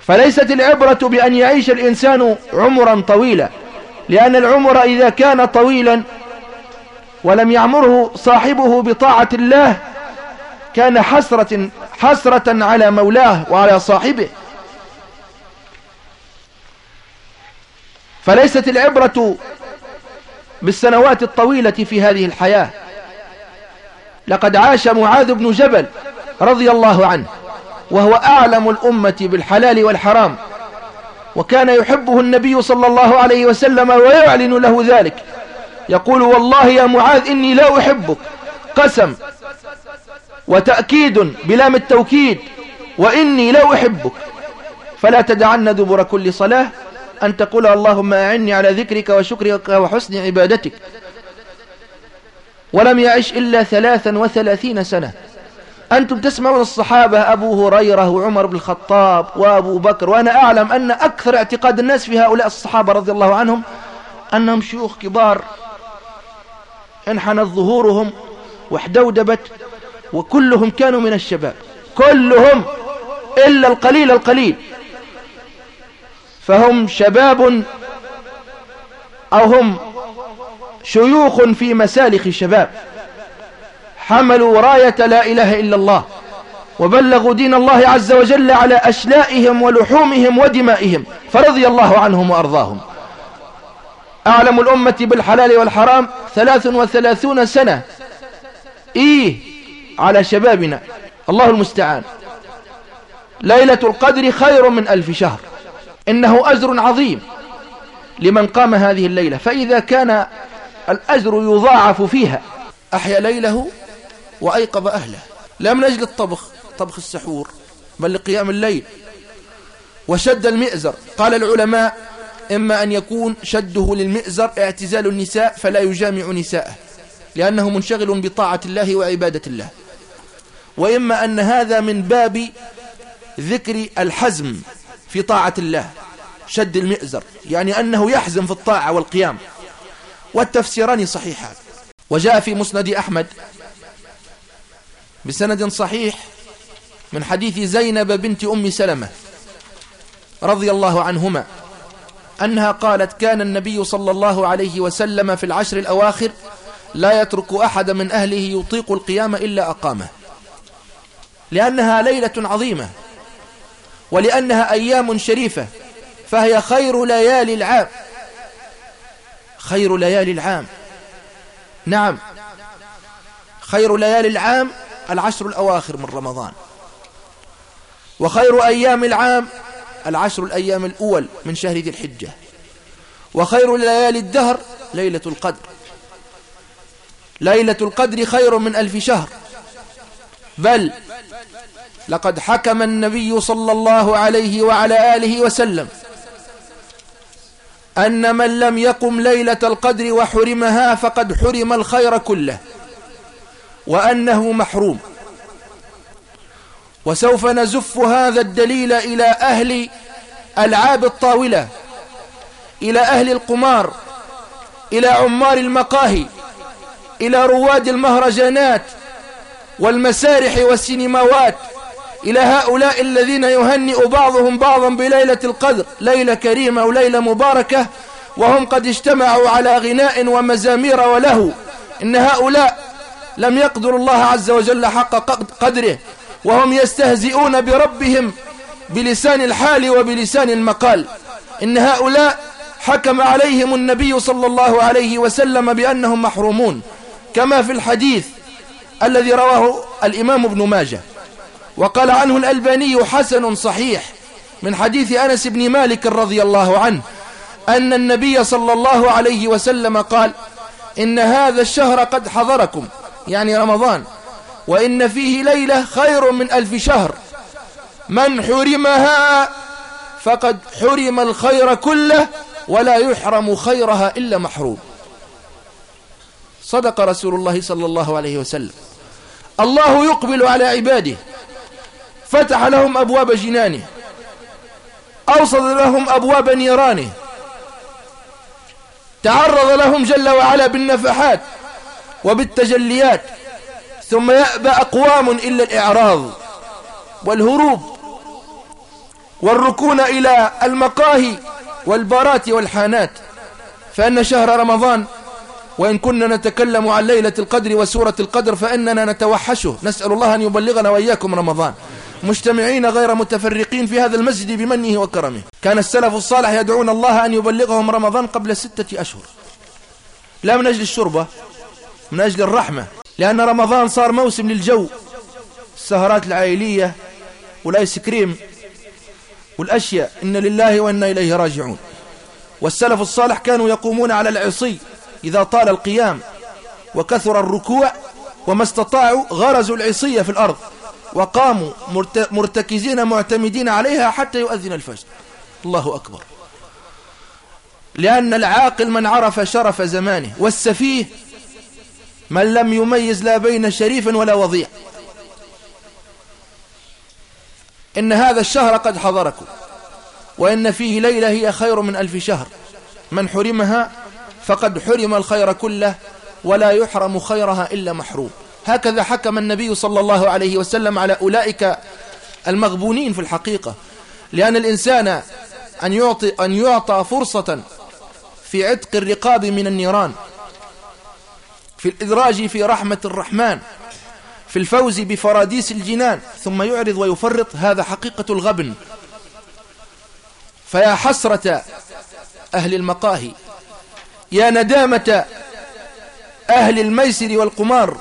فليست العبرة بأن يعيش الإنسان عمرا طويلا. لأن العمر إذا كان طويلا ولم يعمره صاحبه بطاعة الله. كان حسرة, حسرة على مولاه وعلى صاحبه. فليست العبرة بالسنوات الطويلة في هذه الحياة. لقد عاش معاذ بن جبل رضي الله عنه وهو أعلم الأمة بالحلال والحرام. وكان يحبه النبي صلى الله عليه وسلم ويعلن له ذلك. يقول والله يا معاذ إني لا أحبك قسم وتأكيد بلام التوكيد وإني لا أحبك فلا تدعن دبر كل صلاة أن تقول اللهم أعني على ذكرك وشكرك وحسن عبادتك ولم يعش إلا ثلاثا وثلاثين سنة أنتم تسمعون الصحابة أبو هريرة وعمر بن الخطاب وأبو بكر وأنا أعلم أن أكثر اعتقاد الناس في هؤلاء الصحابة رضي الله عنهم أنهم شيوخ كبار انحنت ظهورهم واحدودبت وكلهم كانوا من الشباب. كلهم إلا القليل القليل. فهم شباب أو هم شيوخ في مسالخ شباب. حملوا راية لا إله إلا الله وبلغوا دين الله عز وجل على أشلائهم ولحومهم ودمائهم فرضي الله عنهم وأرضاهم. أعلم الأمة بالحلال والحرام ثلاث وثلاثون سنة. إيه على شبابنا. الله المستعان. ليلة القدر خير من ألف شهر. إنه أجر عظيم لمن قام هذه الليلة. فإذا كان الأجر يضاعف فيها أحيا ليله وأيقظ أهله. لا من أجل الطبخ طبخ السحور بل لقيام الليل. وشد المئزر. قال العلماء إما أن يكون شده للمئزر اعتزال النساء فلا يجامع نساءه لأنه منشغل بطاعة الله وعبادة الله. وإما أن هذا من باب ذكر الحزم في طاعة الله شد المئزر يعني أنه يحزم في الطاعة والقيام. والتفسيران صحيحان. وجاء في مسند أحمد بسند صحيح من حديث زينب بنت أم سلمة رضي الله عنهما. أنها قالت كان النبي صلى الله عليه وسلم في العشر الأواخر لا يترك أحد من أهله يطيق القيام إلا أقامه. لأنها ليلة عظيمة ولأنها أيام شريفة فهي خير ليالي العام. خير ليالي العام. نعم خير ليالي العام العشر الأواخر من رمضان. وخير أيام العام العشر الأيام الأول من شهر ذي الحجة. وخير ليالي الدهر ليلة القدر. ليلة القدر خير من ألف شهر. بل لقد حكم النبي صلى الله عليه وعلى آله وسلم أن من لم يقم ليلة القدر وحرمها فقد حرم الخير كله وأنه محروم. وسوف نزف هذا الدليل إلى أهل ألعاب الطاولة إلى أهل القمار إلى عمار المقاهي إلى رواد المهرجانات والمسارح والسينماوات إلى هؤلاء الذين يهنئ بعضهم بعضا بليلة القدر ليلة كريمة وليلة مباركة وهم قد اجتمعوا على غناء ومزامير وله. إن هؤلاء لم يقدروا الله عز وجل حق قدره. وهم يستهزئون بربهم بلسان الحال وبلسان المقال. إن هؤلاء حكم عليهم النبي صلى الله عليه وسلم بأنهم محرومون كما في الحديث الذي رواه الإمام ابن ماجه. وقال عنه الألباني حسن صحيح من حديث أنس بن مالك رضي الله عنه أن النبي صلى الله عليه وسلم قال إن هذا الشهر قد حضركم يعني رمضان. وإن فيه ليلة خير من ألف شهر. من حرمها فقد حرم الخير كله ولا يحرم خيرها إلا محروم. صدق رسول الله صلى الله عليه وسلم. الله يقبل على عباده. فتح لهم أبواب جنانه. أوصد لهم أبواب نيرانه. تعرض لهم جل وعلا بالنفحات وبالتجليات. ثم يأبى أقوام إلا الإعراض والهروب والركون إلى المقاهي والبارات والحانات. فأن شهر رمضان وإن كنا نتكلم عن ليلة القدر وسورة القدر فإننا نتوحشه. نسأل الله أن يبلغنا وإياكم رمضان. مجتمعين غير متفرقين في هذا المسجد بمنه وكرمه. كان السلف الصالح يدعون الله أن يبلغهم رمضان قبل ستة أشهر. لا من أجل الشربة من أجل الرحمة. لأن رمضان صار موسم للجو. السهرات العائلية والآيس كريم والأشياء. إن لله وإنا إليه راجعون. والسلف الصالح كانوا يقومون على العصي إذا طال القيام وكثر الركوع وما استطاعوا غرزوا العصية في الأرض وقاموا مرتكزين معتمدين عليها حتى يؤذن الفجر. الله أكبر. لأن العاقل من عرف شرف زمانه والسفيه من لم يميز لا بين شريف ولا وضيع. إن هذا الشهر قد حضركم وإن فيه ليلة هي خير من ألف شهر. من حرمها فقد حرم الخير كله ولا يحرم خيرها إلا محروم. هكذا حكم النبي صلى الله عليه وسلم على أولئك المغبونين في الحقيقة. لأن الإنسان أن يعطي, أن يعطى فرصة في عتق الرقاب من النيران. في الإدراج في رحمة الرحمن في الفوز بفراديس الجنان ثم يعرض ويفرط هذا حقيقة الغبن. فيا حسرة أهل المقاهي يا ندامة أهل الميسر والقمار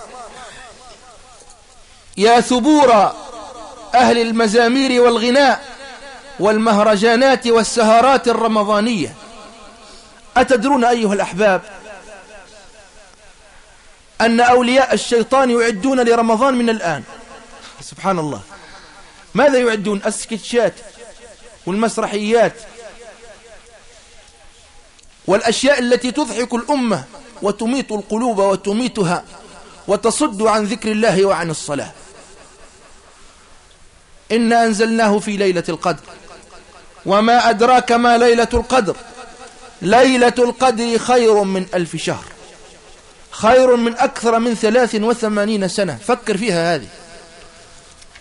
يا ثبور أهل المزامير والغناء والمهرجانات والسهرات الرمضانية. أتدرون أيها الأحباب أن أولياء الشيطان يعدون لرمضان من الآن. سبحان الله. ماذا يعدون؟ السكتشات والمسرحيات والأشياء التي تضحك الأمة وتميت القلوب وتميتها وتصد عن ذكر الله وعن الصلاة. إنا أنزلناه في ليلة القدر. وما أدراك ما ليلة القدر. ليلة القدر خير من ألف شهر. خير من أكثر من ثلاث وثمانين سنة. فكر فيها هذه.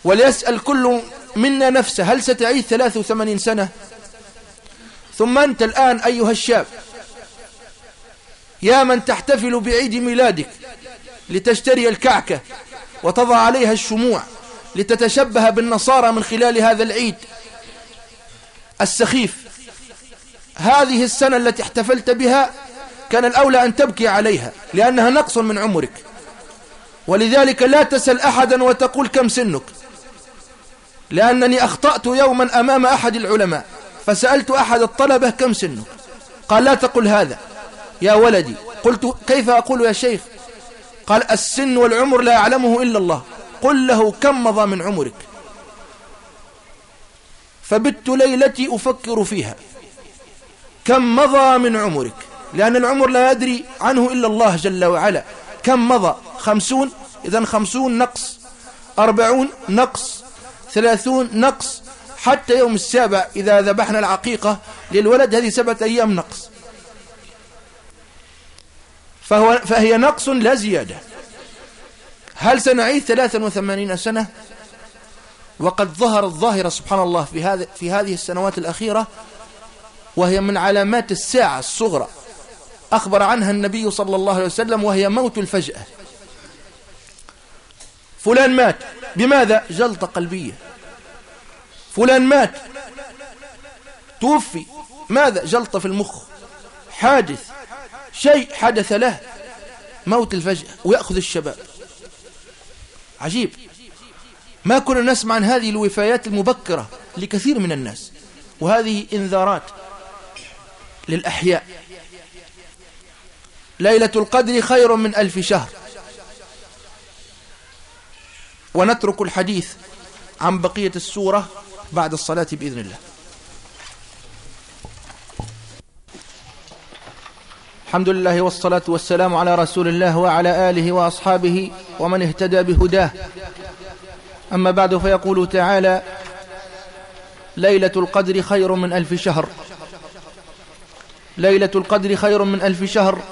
وليسأل كل منا نفسه هل ستعيش ثلاث وثمانين سنة؟ ثم أنت الآن أيها الشاب يا من تحتفل بعيد ميلادك لتشتري الكعكة وتضع عليها الشموع لتتشبه بالنصارى من خلال هذا العيد السخيف هذه السنة التي احتفلت بها كان الأولى أن تبكي عليها لأنها نقص من عمرك. ولذلك لا تسأل أحدا وتقول كم سنك. لأنني أخطأت يوما أمام أحد العلماء فسألت أحد الطلبة كم سنك. قال لا تقل هذا. يا ولدي قلت كيف أقول يا شيخ؟ قال السن والعمر لا يعلمه إلا الله. قل له كم مضى من عمرك. فبت ليلتي أفكر فيها. كم مضى من عمرك؟ لأن العمر لا يدري عنه إلا الله جل وعلا. كم مضى؟ خمسون؟ إذا خمسون نقص. أربعون نقص. ثلاثون نقص. حتى يوم السابع إذا ذبحنا العقيقة للولد هذه سبعة أيام نقص. فهو فهي نقص لا زيادة. هل سنعيد 83 سنة؟ وقد ظهر الظاهرة سبحان الله في, هذه في هذه السنوات الأخيرة وهي من علامات الساعة الصغرى. أخبر عنها النبي صلى الله عليه وسلم وهي موت الفجأة. فلان مات. بماذا؟ جلطة قلبية. فلان مات. توفي. ماذا؟ جلطة في المخ. حادث. شيء حدث له. موت الفجأة. ويأخذ الشباب. عجيب. ما كنا نسمع عن هذه الوفايات المبكرة لكثير من الناس. وهذه إنذارات للأحياء. ليلة القدر خير من ألف شهر. ونترك الحديث عن بقية السورة بعد الصلاة بإذن الله. الحمد لله والصلاة والسلام على رسول الله وعلى آله وأصحابه ومن اهتدى بهداه. أما بعد فيقول تعالى ليلة القدر خير من ألف شهر. ليلة القدر خير من ألف شهر.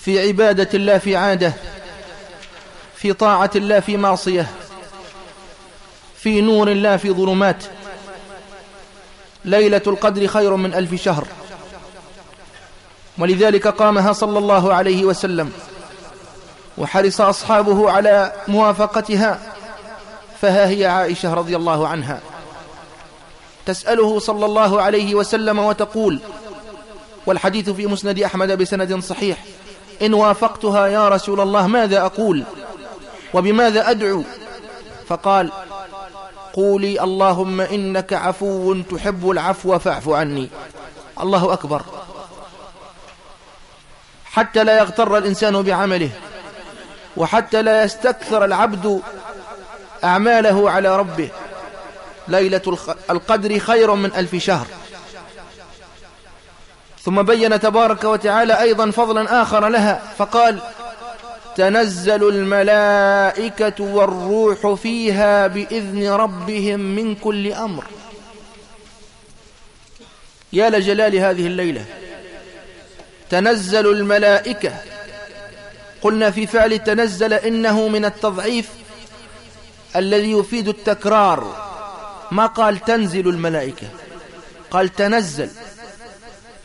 في عبادة الله في عادة في طاعة الله في معصية في نور الله في ظلمات. ليلة القدر خير من ألف شهر. ولذلك قامها صلى الله عليه وسلم. وحرص أصحابه على موافقتها فها هي عائشة رضي الله عنها. تسأله صلى الله عليه وسلم وتقول والحديث في مسند أحمد بسند صحيح. إن وافقتها يا رسول الله ماذا أقول؟ وبماذا أدعو؟ فقال قولي اللهم إنك عفو تحب العفو فاعف عني. الله أكبر. حتى لا يغتر الإنسان بعمله وحتى لا يستكثر العبد أعماله على ربه. ليلة القدر خير من ألف شهر. ثم بين تبارك وتعالى أيضا فضلا آخر لها فقال تنزل الملائكة والروح فيها بإذن ربهم من كل أمر. يا لجلال هذه الليلة تنزل الملائكة. قلنا في فعل تنزل إنه من التضعيف الذي يفيد التكرار. ما قال تنزل الملائكة؟ قال تنزل.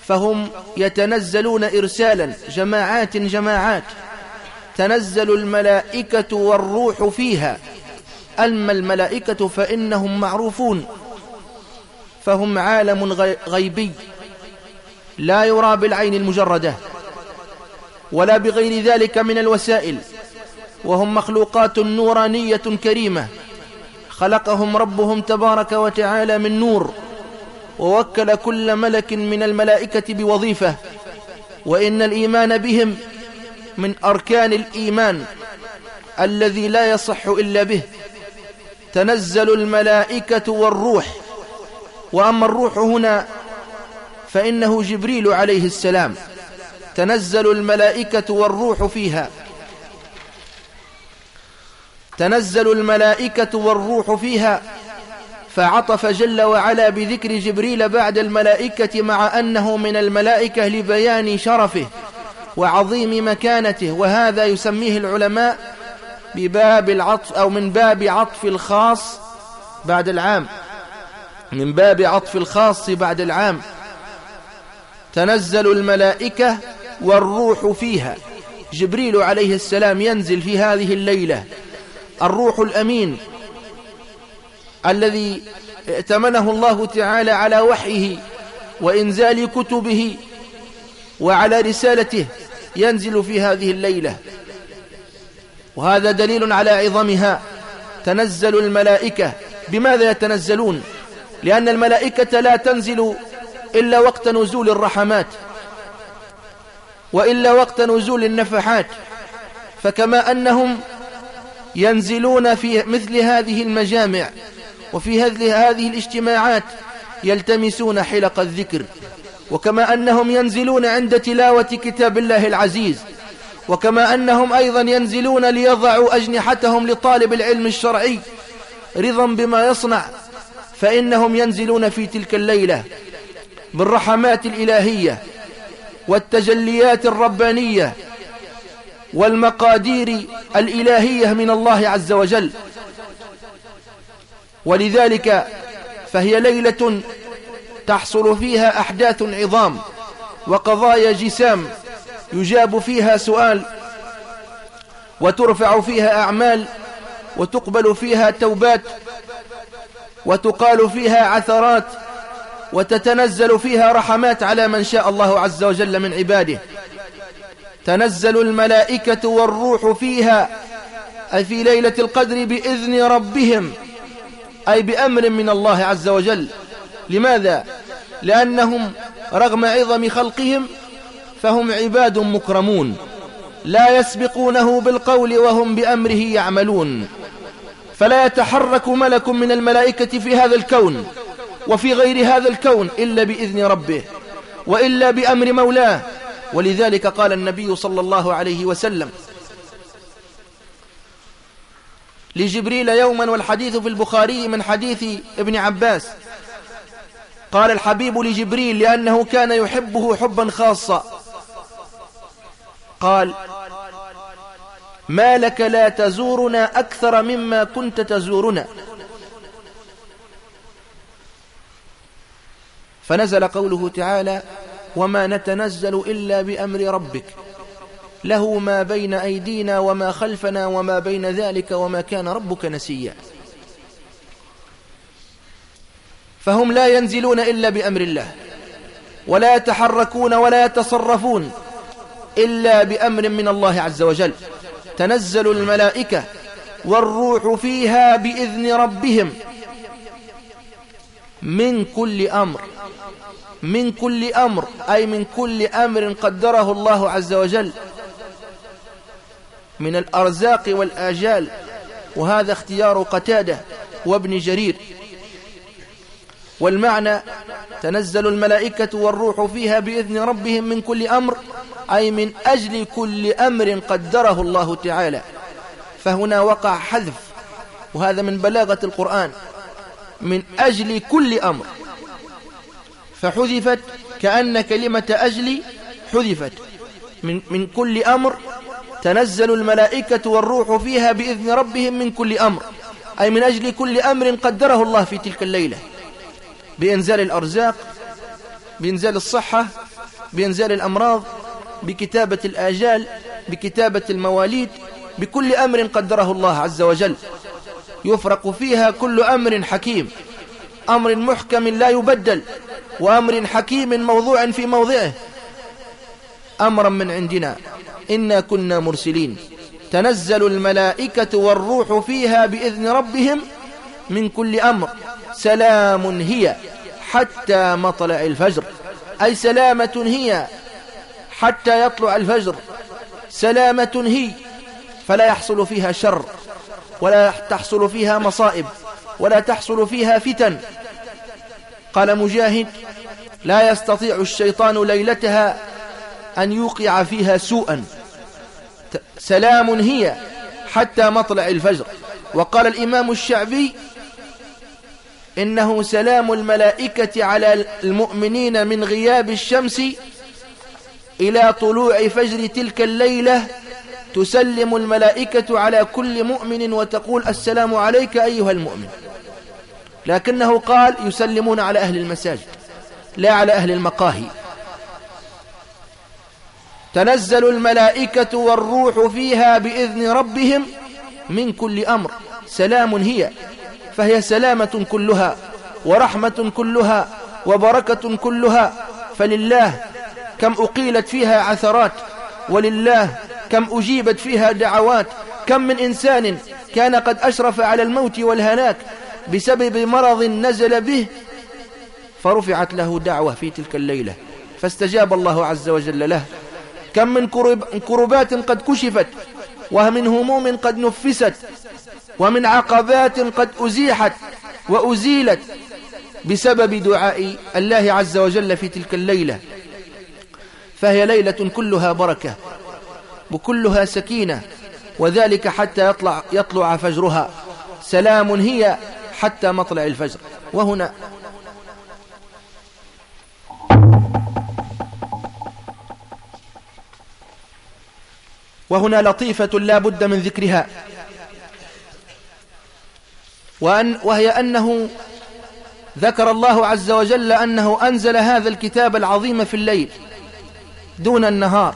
فهم يتنزلون إرسالا جماعات جماعات. تنزل الملائكة والروح فيها. أما الملائكة فإنهم معروفون. فهم عالم غيبي. لا يرى بالعين المجردة ولا بغير ذلك من الوسائل. وهم مخلوقات نورانية كريمة. خلقهم ربهم تبارك وتعالى من نور. ووكل كل ملك من الملائكة بوظيفة وإن الإيمان بهم من أركان الإيمان الذي لا يصح إلا به. تنزل الملائكة والروح وأما الروح هنا فإنه جبريل عليه السلام. تنزل الملائكة والروح فيها. تنزل الملائكة والروح فيها. فعطف جل وعلا بذكر جبريل بعد الملائكة مع أنه من الملائكة لبيان شرفه وعظيم مكانته وهذا يسميه العلماء بباب العطف أو من باب عطف الخاص بعد العام. من باب عطف الخاص بعد العام. تنزل الملائكة والروح فيها. جبريل عليه السلام ينزل في هذه الليلة. الروح الأمين الذي ائتمنه الله تعالى على وحيه وإنزال كتبه وعلى رسالته ينزل في هذه الليلة. وهذا دليل على عظمها. تنزل الملائكة. بماذا يتنزلون؟ لأن الملائكة لا تنزل إلا وقت نزول الرحمات وإلا وقت نزول النفحات. فكما أنهم ينزلون في مثل هذه المجامع وفي هذه الاجتماعات يلتمسون حلق الذكر وكما أنهم ينزلون عند تلاوة كتاب الله العزيز وكما أنهم أيضا ينزلون ليضعوا أجنحتهم لطالب العلم الشرعي رضا بما يصنع فإنهم ينزلون في تلك الليلة بالرحمات الإلهية والتجليات الربانية والمقادير الإلهية من الله عز وجل. ولذلك فهي ليلة تحصل فيها أحداث عظام وقضايا جسام يجاب فيها سؤال وترفع فيها أعمال وتقبل فيها توبات وتقال فيها عثرات وتتنزل فيها رحمات على من شاء الله عز وجل من عباده. تنزل الملائكة والروح فيها في ليلة القدر بإذن ربهم. أي بأمر من الله عز وجل. لماذا؟ لأنهم رغم عظم خلقهم فهم عباد مكرمون لا يسبقونه بالقول وهم بأمره يعملون. فلا يتحرك ملك من الملائكة في هذا الكون وفي غير هذا الكون إلا بإذن ربه وإلا بأمر مولاه. ولذلك قال النبي صلى الله عليه وسلم لجبريل يوما والحديث في البخاري من حديث ابن عباس. قال الحبيب لجبريل لأنه كان يحبه حبا خاصا. قال ما لك لا تزورنا أكثر مما كنت تزورنا. فنزل قوله تعالى وما نتنزل إلا بأمر ربك. له ما بين أيدينا وما خلفنا وما بين ذلك وما كان ربك نسيا. فهم لا ينزلون إلا بأمر الله ولا يتحركون ولا يتصرفون إلا بأمر من الله عز وجل. تنزل الملائكة والروح فيها بإذن ربهم من كل أمر من كل أمر أي من كل أمر قدره الله عز وجل. من الأرزاق والآجال وهذا اختيار قتادة وابن جرير. والمعنى تنزل الملائكة والروح فيها بإذن ربهم من كل أمر أي من أجل كل أمر قدره الله تعالى. فهنا وقع حذف وهذا من بلاغة القرآن من أجل كل أمر. فحذفت كأن كلمة أجل حذفت. من, من كل أمر تنزل الملائكة والروح فيها بإذن ربهم من كل أمر أي من أجل كل أمر قدره الله في تلك الليلة. بإنزال الأرزاق بإنزال الصحة بإنزال الأمراض بكتابة الآجال بكتابة المواليد بكل أمر قدره الله عز وجل. يفرق فيها كل أمر حكيم أمر محكم لا يبدل وأمر حكيم موضوع في موضعه. أمرا من عندنا. إنا كنا مرسلين. تنزل الملائكة والروح فيها بإذن ربهم من كل أمر. سلام هي حتى مطلع الفجر. أي سلامة هي حتى يطلع الفجر. سلامة هي فلا يحصل فيها شر ولا تحصل فيها مصائب ولا تحصل فيها فتن. قال مجاهد لا يستطيع الشيطان ليلتها أن يوقع فيها سوءا. سلام هي حتى مطلع الفجر. وقال الإمام الشعبي إنه سلام الملائكة على المؤمنين من غياب الشمس إلى طلوع فجر تلك الليلة تسلم الملائكة على كل مؤمن وتقول السلام عليك أيها المؤمن. لكنه قال يسلمون على أهل المساجد لا على أهل المقاهي. تنزل الملائكة والروح فيها بإذن ربهم من كل أمر. سلام هي فهي سلامة كلها ورحمة كلها وبركة كلها. فلله كم أقيلت فيها عثرات ولله كم أجيبت فيها دعوات. كم من إنسان كان قد أشرف على الموت والهلاك بسبب مرض نزل به فرفعت له دعوة في تلك الليلة. فاستجاب الله عز وجل له. كم من كربات قد كشفت ومن هموم قد نفست ومن عقبات قد أزيحت وأزيلت بسبب دعاء الله عز وجل في تلك الليلة. فهي ليلة كلها بركة وكلها سكينة وذلك حتى يطلع, يطلع فجرها. سلام هي حتى مطلع الفجر. وهنا وهنا لطيفة لا بد من ذكرها. وأن وهي أنه ذكر الله عز وجل أنه أنزل هذا الكتاب العظيم في الليل دون النهار.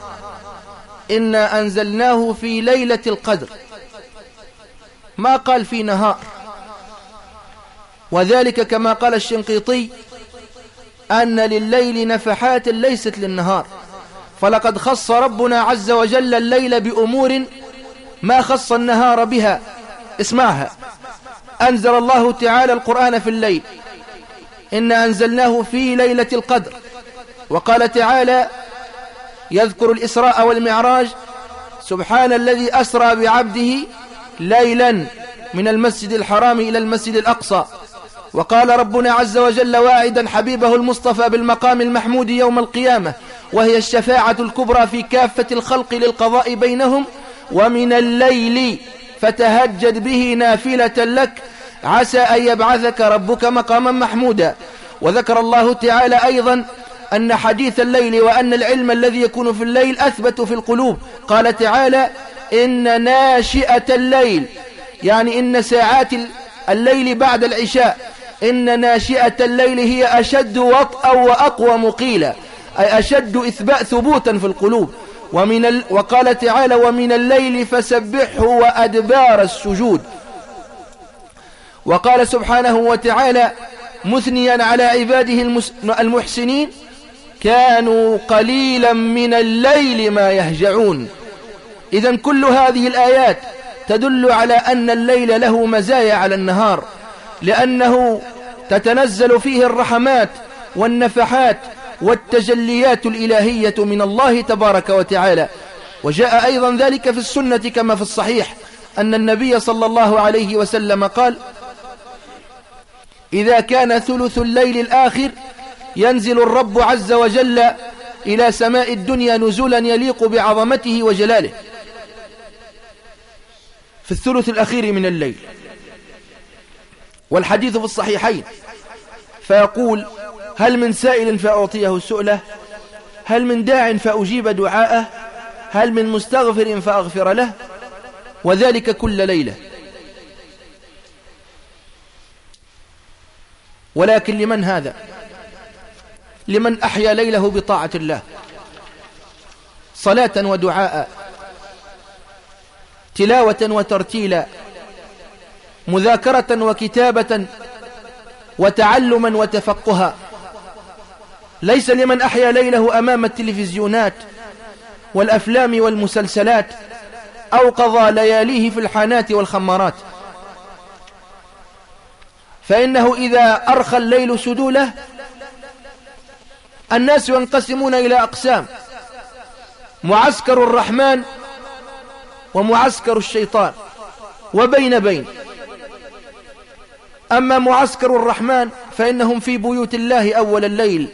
إنا أنزلناه في ليلة القدر. ما قال في نهار. وذلك كما قال الشنقيطي أن لليل نفحات ليست للنهار. فلقد خص ربنا عز وجل الليل بأمور ما خص النهار بها. اسمعها. أنزل الله تعالى القرآن في الليل. إن أنزلناه في ليلة القدر. وقال تعالى يذكر الإسراء والمعراج سبحان الذي أسرى بعبده ليلا من المسجد الحرام إلى المسجد الأقصى. وقال ربنا عز وجل واعدا حبيبه المصطفى بالمقام المحمود يوم القيامة وهي الشفاعة الكبرى في كافة الخلق للقضاء بينهم ومن الليل فتهجد به نافلة لك عسى أن يبعثك ربك مقاما محمودا. وذكر الله تعالى أيضا أن حديث الليل وأن العلم الذي يكون في الليل أثبت في القلوب. قال تعالى إن ناشئة الليل يعني إن ساعات الليل بعد العشاء إن ناشئة الليل هي أشد وطأ وأقوى مقيلة أي أشد إثبات ثبوتا في القلوب. ومن ال... وقال تعالى ومن الليل فسبحه وأدبار السجود. وقال سبحانه وتعالى مثنيا على عباده المس... المحسنين كانوا قليلا من الليل ما يهجعون. إذا كل هذه الآيات تدل على أن الليل له مزايا على النهار لأنه تتنزل فيه الرحمات والنفحات والتجليات الإلهية من الله تبارك وتعالى. وجاء أيضا ذلك في السنة كما في الصحيح أن النبي صلى الله عليه وسلم قال إذا كان ثلث الليل الآخر ينزل الرب عز وجل إلى سماء الدنيا نزولا يليق بعظمته وجلاله. في الثلث الأخير من الليل. والحديث في الصحيحين فيقول هل من سائل فأعطيه سؤله؟ هل من داع فأجيب دعاءه؟ هل من مستغفر فأغفر له؟ وذلك كل ليلة. ولكن لمن هذا؟ لمن أحيا ليله بطاعة الله. صلاة ودعاء. تلاوة وترتيلا. مذاكرة وكتابة. وتعلما وتفقها. ليس لمن أحيا ليله أمام التلفزيونات والأفلام والمسلسلات أو قضى لياليه في الحانات والخمارات. فإنه إذا أرخى الليل سدوله الناس ينقسمون إلى أقسام معسكر الرحمن ومعسكر الشيطان وبين بين. أما معسكر الرحمن فإنهم في بيوت الله أول الليل.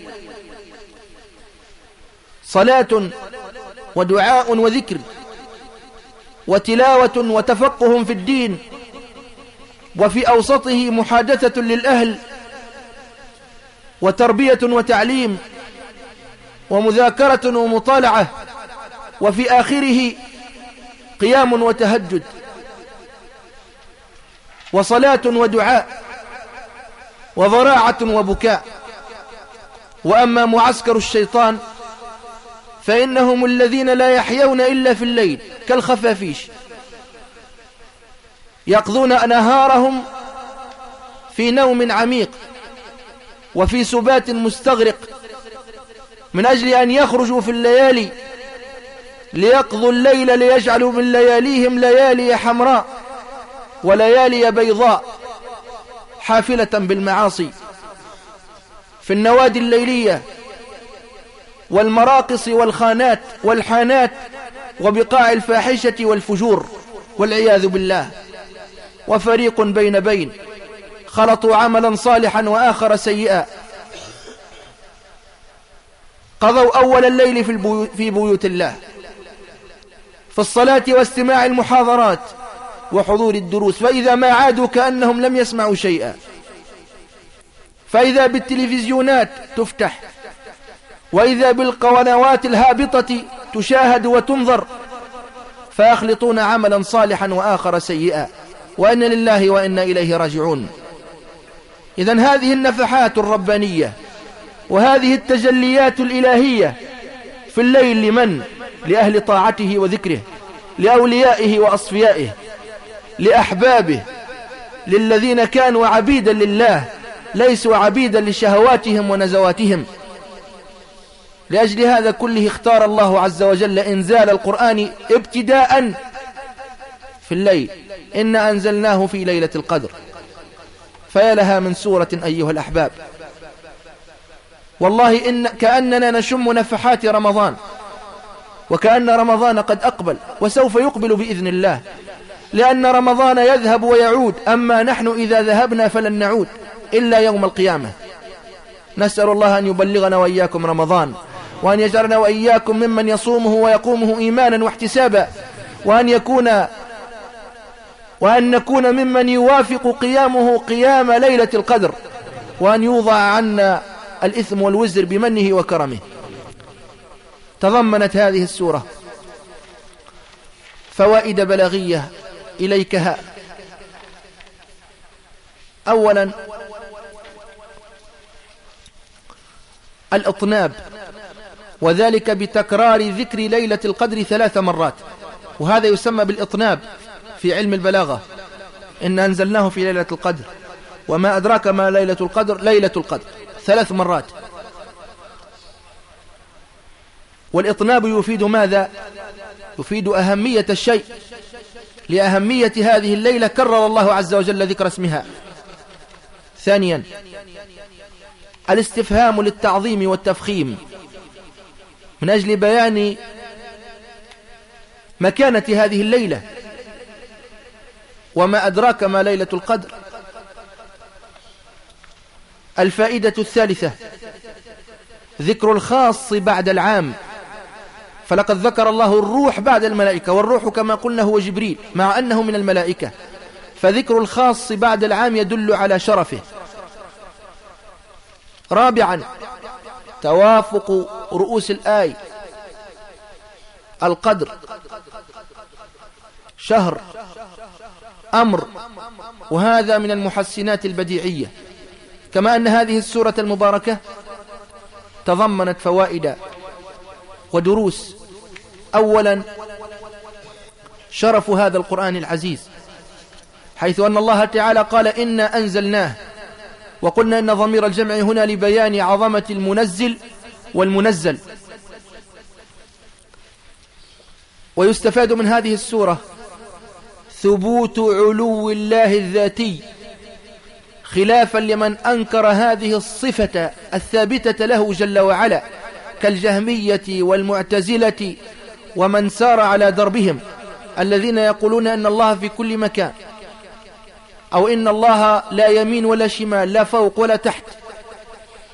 صلاة ودعاء وذكر وتلاوة وتفقه في الدين وفي أوسطه محادثة للأهل وتربية وتعليم ومذاكرة ومطالعة وفي آخره قيام وتهجد وصلاة ودعاء وضراعة وبكاء وأما معسكر الشيطان فإنهم الذين لا يحيون إلا في الليل كالخفافيش. يقضون نهارهم في نوم عميق وفي سبات مستغرق من أجل أن يخرجوا في الليالي ليقضوا الليل ليجعلوا من لياليهم ليالي حمراء وليالي بيضاء حافلة بالمعاصي. في النوادي الليلية والمراقص والخانات والحانات وبقاع الفاحشة والفجور والعياذ بالله. وفريق بين بين خلطوا عملا صالحا وآخر سيئا. قضوا أول الليل في, البيو في بيوت الله. في الصلاة واستماع المحاضرات وحضور الدروس. فإذا ما عادوا كأنهم لم يسمعوا شيئا. فإذا بالتلفزيونات تفتح. وإذا بالقنوات الهابطة تشاهد وتنظر فيخلطون عملا صالحا وآخر سيئا. وإن لله وإنا إليه راجعون. إذا هذه النفحات الربانية وهذه التجليات الإلهية في الليل لمن؟ لأهل طاعته وذكره لأوليائه وأصفيائه لأحبابه للذين كانوا عبيدا لله ليسوا عبيدا لشهواتهم ونزواتهم. لأجل هذا كله اختار الله عز وجل إنزال القرآن ابتداء في الليل. إن أنزلناه في ليلة القدر. فيا لها من سورة أيها الأحباب. والله إن كأننا نشم نفحات رمضان. وكأن رمضان قد أقبل وسوف يقبل بإذن الله. لأن رمضان يذهب ويعود. أما نحن إذا ذهبنا فلن نعود إلا يوم القيامة. نسأل الله أن يبلغنا وإياكم رمضان. وأن يجعلنا وإياكم ممن يصومه ويقومه إيمانا واحتسابا وأن يكون وأن نكون ممن يوافق قيامه قيام ليلة القدر وأن يوضع عنا الإثم والوزر بمنه وكرمه. تضمنت هذه السورة فوائد بلاغية إليك ها. أولا الإطناب وذلك بتكرار ذكر ليلة القدر ثلاث مرات. وهذا يسمى بالإطناب في علم البلاغة. إن أنزلناه في ليلة القدر. وما أدراك ما ليلة القدر ليلة القدر. ثلاث مرات. والإطناب يفيد ماذا؟ يفيد أهمية الشيء. لأهمية هذه الليلة كرر الله عز وجل ذكر اسمها. ثانيا. الاستفهام للتعظيم والتفخيم. من أجل بيان مكانة هذه الليلة وما أدراك ما ليلة القدر. الفائدة الثالثة ذكر الخاص بعد العام. فلقد ذكر الله الروح بعد الملائكة والروح كما قلنا هو جبريل مع أنه من الملائكة. فذكر الخاص بعد العام يدل على شرفه. رابعا توافق رؤوس الآي. القدر شهر أمر وهذا من المحسنات البديعية. كما أن هذه السورة المباركة تضمنت فوائد ودروس. أولا شرف هذا القرآن العزيز حيث أن الله تعالى قال إنا أنزلناه وقلنا إن ضمير الجمع هنا لبيان عظمة المنزل والمنزل. ويستفاد من هذه السورة ثبوت علو الله الذاتي خلافا لمن أنكر هذه الصفة الثابتة له جل وعلا كالجهمية والمعتزلة ومن سار على دربهم الذين يقولون أن الله في كل مكان. أو إن الله لا يمين ولا شمال لا فوق ولا تحت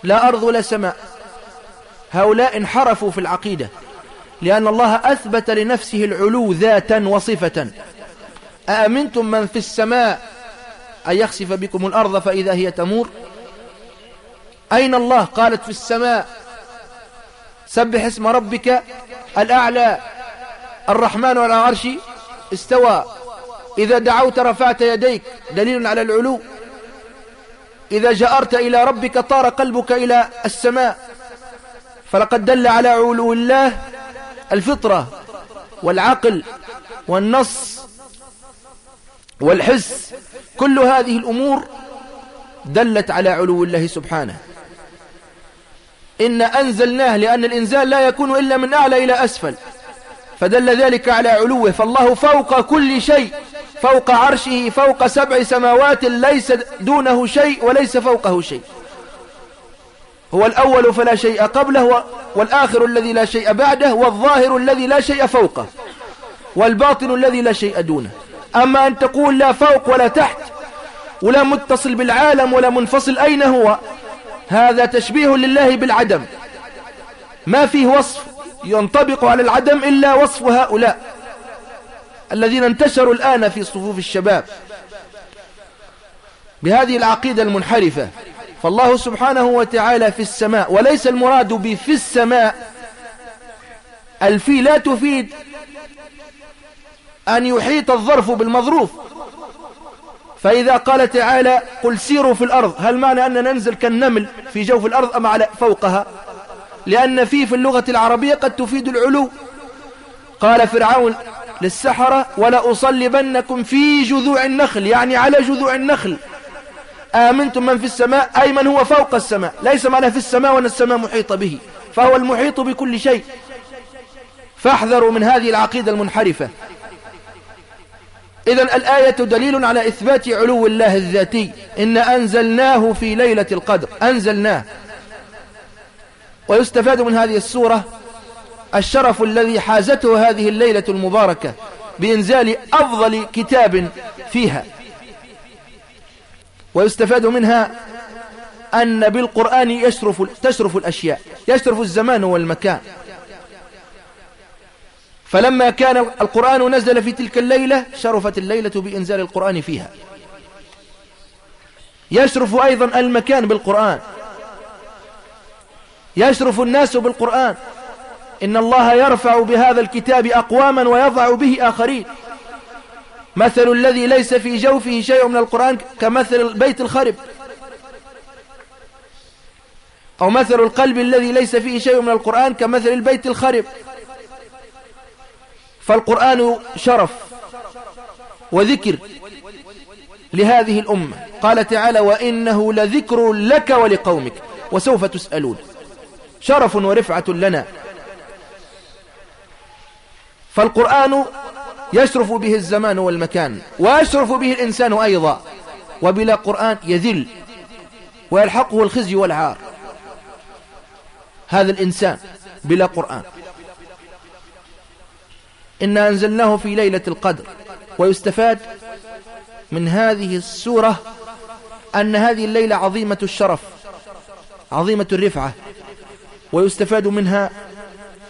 لا أرض ولا سماء. هؤلاء انحرفوا في العقيدة لأن الله أثبت لنفسه العلو ذاتا وصفة. أأمنتم من في السماء أن يخسف بكم الأرض فإذا هي تمور؟ أين الله؟ قالت في السماء. سبح اسم ربك الأعلى الرحمن على العرش استوى. إذا دعوت رفعت يديك دليل على العلو. إذا جأرت إلى ربك طار قلبك إلى السماء. فلقد دل على علو الله الفطرة والعقل والنص والحس. كل هذه الأمور دلت على علو الله سبحانه. إن أنزلناه لأن الإنزال لا يكون إلا من أعلى إلى أسفل. فدل ذلك على علوه فالله فوق كل شيء فوق عرشه فوق سبع سماوات ليس دونه شيء وليس فوقه شيء. هو الأول فلا شيء قبله والآخر الذي لا شيء بعده والظاهر الذي لا شيء فوقه والباطن الذي لا شيء دونه. أما أن تقول لا فوق ولا تحت ولا متصل بالعالم ولا منفصل أين هو هذا تشبيه لله بالعدم. ما فيه وصف ينطبق على العدم إلا وصف هؤلاء الذين انتشروا الآن في صفوف الشباب بهذه العقيدة المنحرفة. فالله سبحانه وتعالى في السماء وليس المراد بفي السماء الفي لا تفيد أن يحيط الظرف بالمظروف. فإذا قال تعالى قل سيروا في الأرض هل معنى أن ننزل كالنمل في جوف الأرض أم على فوقها؟ لأن في في اللغة العربية قد تفيد العلو. قال فرعون للسحرة ولا أصلبنكم في جذوع النخل يعني على جذوع النخل. آمنتم من في السماء أي من هو فوق السماء. ليس معنى في السماء وأن السماء محيطة به فهو المحيط بكل شيء. فاحذروا من هذه العقيدة المنحرفة. إذا الآية دليل على إثبات علو الله الذاتي. إن أنزلناه في ليلة القدر. أنزلناه. ويستفاد من هذه السورة الشرف الذي حازته هذه الليلة المباركة بإنزال أفضل كتاب فيها. ويستفاد منها أن بالقرآن يشرف تشرف الأشياء يشرف الزمان والمكان. فلما كان القرآن نزل في تلك الليلة شرفت الليلة بإنزال القرآن فيها. يشرف أيضا المكان بالقرآن. يشرف الناس بالقرآن. إن الله يرفع بهذا الكتاب أقواما ويضع به آخرين. مثل الذي ليس في جوفه شيء من القرآن كمثل البيت الخرب. أو مثل القلب الذي ليس فيه شيء من القرآن كمثل البيت الخرب. فالقرآن شرف وذكر لهذه الأمة. قال تعالى وإنه لذكر لك ولقومك. وسوف تسألون. شرف ورفعة لنا. فالقرآن يشرف به الزمان والمكان ويشرف به الإنسان أيضا. وبلا قرآن يذل ويلحقه الخزي والعار. هذا الإنسان بلا قرآن. إنا أنزلناه في ليلة القدر ويستفاد من هذه السورة أن هذه الليلة عظيمة الشرف عظيمة الرفعة. ويستفاد منها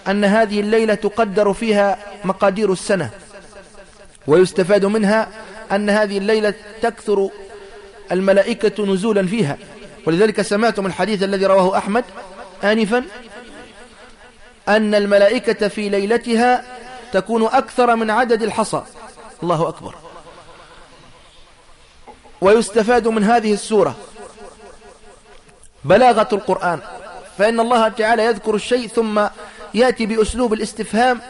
أن هذه الليلة تقدر فيها مقادير السنة. ويستفاد منها أن هذه الليلة تكثر الملائكة نزولا فيها. ولذلك سمعتم الحديث الذي رواه أحمد آنفا أن الملائكة في ليلتها تكون أكثر من عدد الحصى. الله أكبر. ويستفاد من هذه السورة. بلاغة القرآن. فإن الله تعالى يذكر الشيء ثم يأتي بأسلوب الاستفهام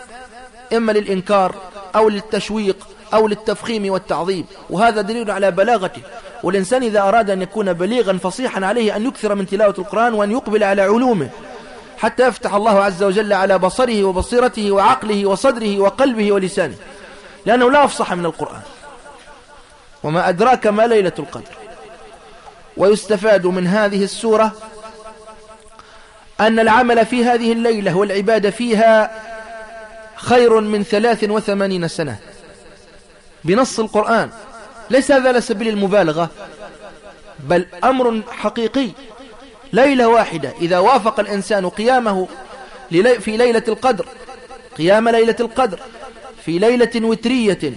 إما للإنكار أو للتشويق أو للتفخيم والتعظيم. وهذا دليل على بلاغته. والإنسان إذا أراد أن يكون بليغا فصيحا عليه أن يكثر من تلاوة القرآن وأن يقبل على علومه حتى يفتح الله عز وجل على بصره وبصيرته وعقله وصدره وقلبه ولسانه. لأنه لا أفصح من القرآن. وما أدراك ما ليلة القدر. ويستفاد من هذه السورة أن العمل في هذه الليلة والعبادة فيها خير من ثلاث وثمانين سنة. بنص القرآن. ليس هذا على سبيل المبالغة بل أمر حقيقي. ليلة واحدة. إذا وافق الإنسان قيامه في ليلة القدر قيام ليلة القدر في ليلة وترية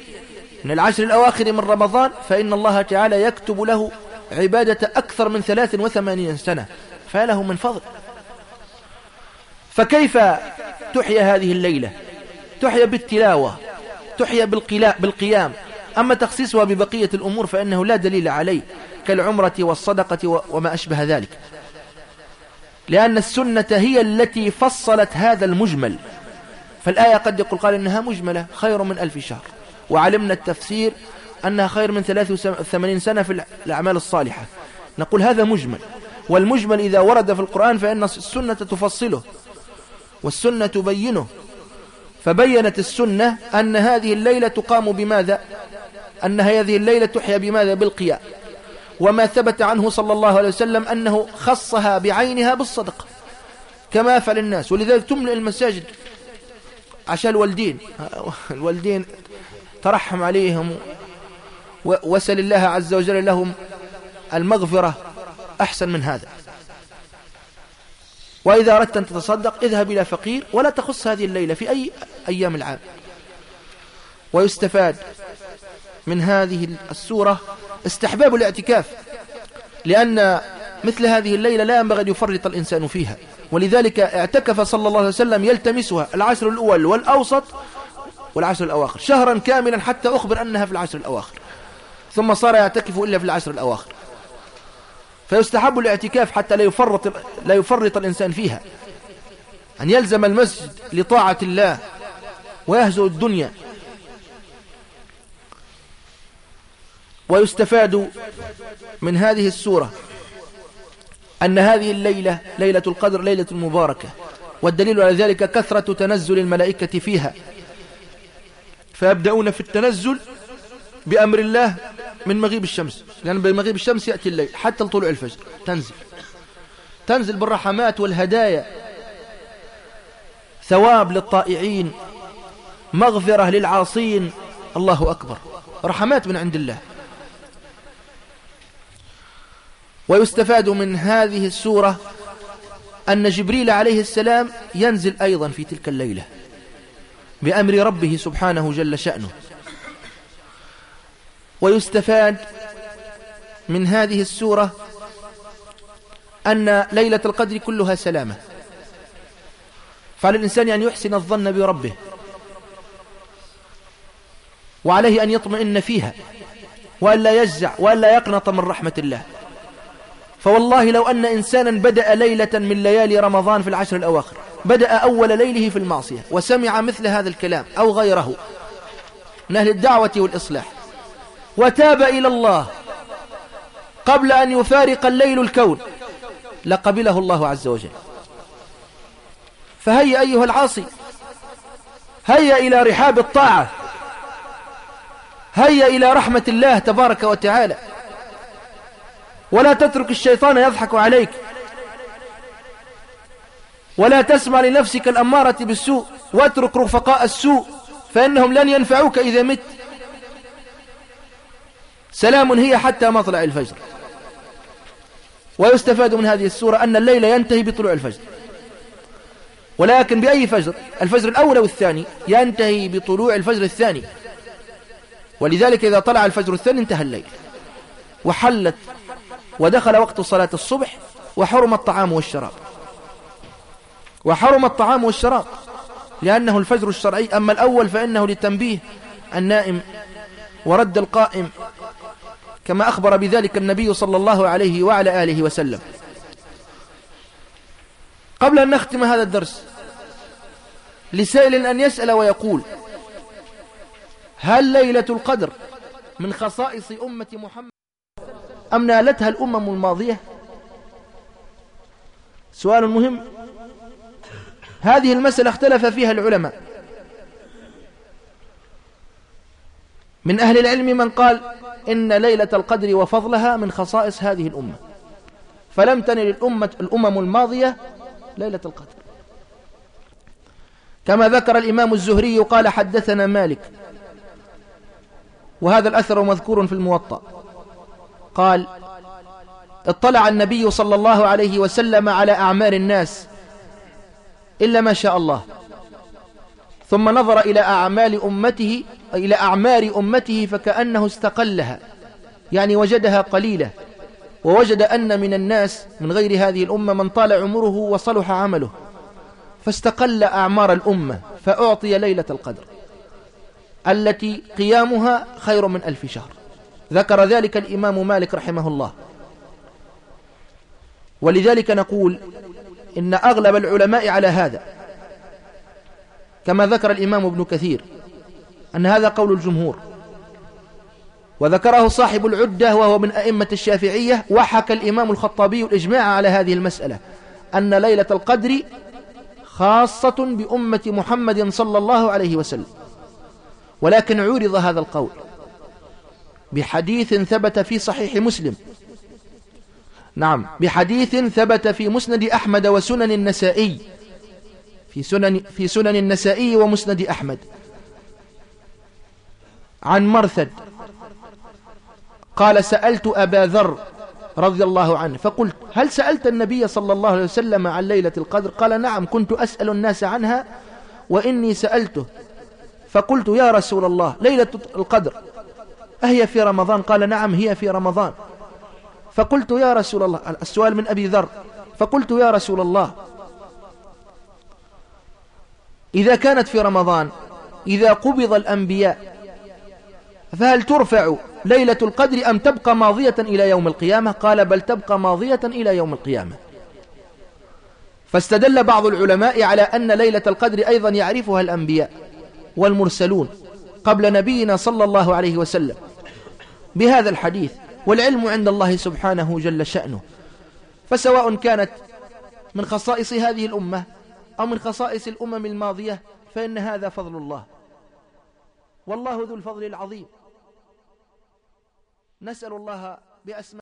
من العشر الأواخر من رمضان فإن الله تعالى يكتب له عبادة أكثر من ثلاث وثمانين سنة. فله من فضل. فكيف تحيا هذه الليلة؟ تحيا بالتلاوة تحيا بالقيام. أما تخصيصها ببقية الأمور فإنه لا دليل عليه كالعمرة والصدقة وما أشبه ذلك. لأن السنة هي التي فصلت هذا المجمل. فالآية قد يقول قال إنها مجملة خير من ألف شهر. وعلمنا التفسير أنها خير من 83 سنة في الأعمال الصالحة. نقول هذا مجمل. والمجمل إذا ورد في القرآن فإن السنة تفصله. والسنة تبينه. فبينت السنة أن هذه الليلة تقام بماذا؟ أن هذه الليلة تحيا بماذا؟ بالقيام وما ثبت عنه صلى الله عليه وسلم أنه خصها بعينها بالصدقة كما فعل الناس. ولذلك تملئ المساجد عشان الوالدين. الوالدين ترحم عليهم وسل الله عز وجل لهم المغفرة أحسن من هذا. وإذا أردت أن تتصدق اذهب إلى فقير ولا تخص هذه الليلة في أي أيام العام. ويستفاد من هذه السورة استحباب الاعتكاف لأن مثل هذه الليلة لا ينبغي أن يفرط الإنسان فيها. ولذلك اعتكف صلى الله عليه وسلم يلتمسها العشر الأول والأوسط والعشر الأواخر شهرا كاملا حتى أخبر أنها في العشر الأواخر. ثم صار يعتكف إلا في العشر الأواخر. فيستحب الاعتكاف حتى لا يفرط, لا يفرط الإنسان فيها. أن يلزم المسجد لطاعة الله ويهزو الدنيا. ويستفاد من هذه السورة أن هذه الليلة ليلة القدر ليلة مباركة والدليل على ذلك كثرة تنزل الملائكة فيها. فيبدأون في التنزل بأمر الله من مغيب الشمس. لأن بمغيب الشمس يأتي الليل حتى طلوع الفجر. تنزل. تنزل بالرحمات والهدايا. ثواب للطائعين. مغفرة للعاصين. الله أكبر. رحمات من عند الله. ويستفاد من هذه السورة أن جبريل عليه السلام ينزل أيضا في تلك الليلة بأمر ربه سبحانه جل شأنه. ويستفاد من هذه السورة أن ليلة القدر كلها سلامة. فعلى الإنسان أن يحسن الظن بربه. وعليه أن يطمئن فيها. وأن لا يجزع وأن لا يقنط من رحمة الله. فوالله لو أن إنسانا بدأ ليلة من ليالي رمضان في العشر الأواخر بدأ أول ليله في المعصية وسمع مثل هذا الكلام أو غيره من أهل الدعوة والإصلاح وتاب إلى الله قبل أن يفارق الليل الكون لقبله الله عز وجل. فهيا أيها العاصي هيا إلى رحاب الطاعة هيا إلى رحمة الله تبارك وتعالى. ولا تترك الشيطان يضحك عليك. ولا تسمع لنفسك الأمارة بالسوء واترك رفقاء السوء فإنهم لن ينفعوك إذا مت. سلام هي حتى مطلع الفجر. ويستفاد من هذه السورة أن الليل ينتهي بطلوع الفجر. ولكن بأي فجر؟ الفجر الأول والثاني ينتهي بطلوع الفجر الثاني. ولذلك إذا طلع الفجر الثاني انتهى الليل. وحلت ودخل وقت صلاة الصبح وحرم الطعام والشراب. وحرم الطعام والشراب. لأنه الفجر الشرعي أما الأول فإنه لتنبيه النائم ورد القائم كما أخبر بذلك النبي صلى الله عليه وعلى آله وسلم. قبل أن نختم هذا الدرس لسائل أن يسأل ويقول هل ليلة القدر من خصائص أمة محمد أم نالتها الأمم الماضية؟ سؤال مهم. هذه المسألة اختلف فيها العلماء. من أهل العلم من قال إن ليلة القدر وفضلها من خصائص هذه الأمة. فلم تنل الأمة الأمم الماضية ليلة القدر. كما ذكر الإمام الزهري قال حدثنا مالك. وهذا الأثر مذكور في الموطأ. قال اطلع النبي صلى الله عليه وسلم على أعمار الناس إلا ما شاء الله. ثم نظر إلى أعمال أمته إلى أعمار أمته فكأنه استقلها يعني وجدها قليلة ووجد أن من الناس من غير هذه الأمة من طال عمره وصلح عمله فاستقل أعمار الأمة فأعطي ليلة القدر التي قيامها خير من ألف شهر. ذكر ذلك الإمام مالك رحمه الله. ولذلك نقول إن أغلب العلماء على هذا كما ذكر الإمام ابن كثير. أن هذا قول الجمهور. وذكره صاحب العدة وهو من أئمة الشافعية وحكى الإمام الخطابي الإجماع على هذه المسألة أن ليلة القدر خاصة بأمة محمد صلى الله عليه وسلم. ولكن عورض هذا القول بحديث ثبت في صحيح مسلم. نعم بحديث ثبت في مسند أحمد وسنن النسائي. في سنن, في سنن النسائي ومسند أحمد. عن مرثد. قال سألت أبا ذر رضي الله عنه فقلت هل سألت النبي صلى الله عليه وسلم عن ليلة القدر؟ قال نعم كنت أسأل الناس عنها وإني سألته. فقلت يا رسول الله ليلة القدر أهي في رمضان؟ قال نعم هي في رمضان. فقلت يا رسول الله السؤال من أبي ذر. فقلت يا رسول الله إذا كانت في رمضان إذا قبض الأنبياء فهل ترفع ليلة القدر أم تبقى ماضية إلى يوم القيامة؟ قال بل تبقى ماضية إلى يوم القيامة. فاستدل بعض العلماء على أن ليلة القدر أيضا يعرفها الأنبياء والمرسلون قبل نبينا صلى الله عليه وسلم بهذا الحديث والعلم عند الله سبحانه جل شأنه. فسواء كانت من خصائص هذه الأمة أو من خصائص الأمم الماضية فإن هذا فضل الله. والله ذو الفضل العظيم. نسأل الله بأسماء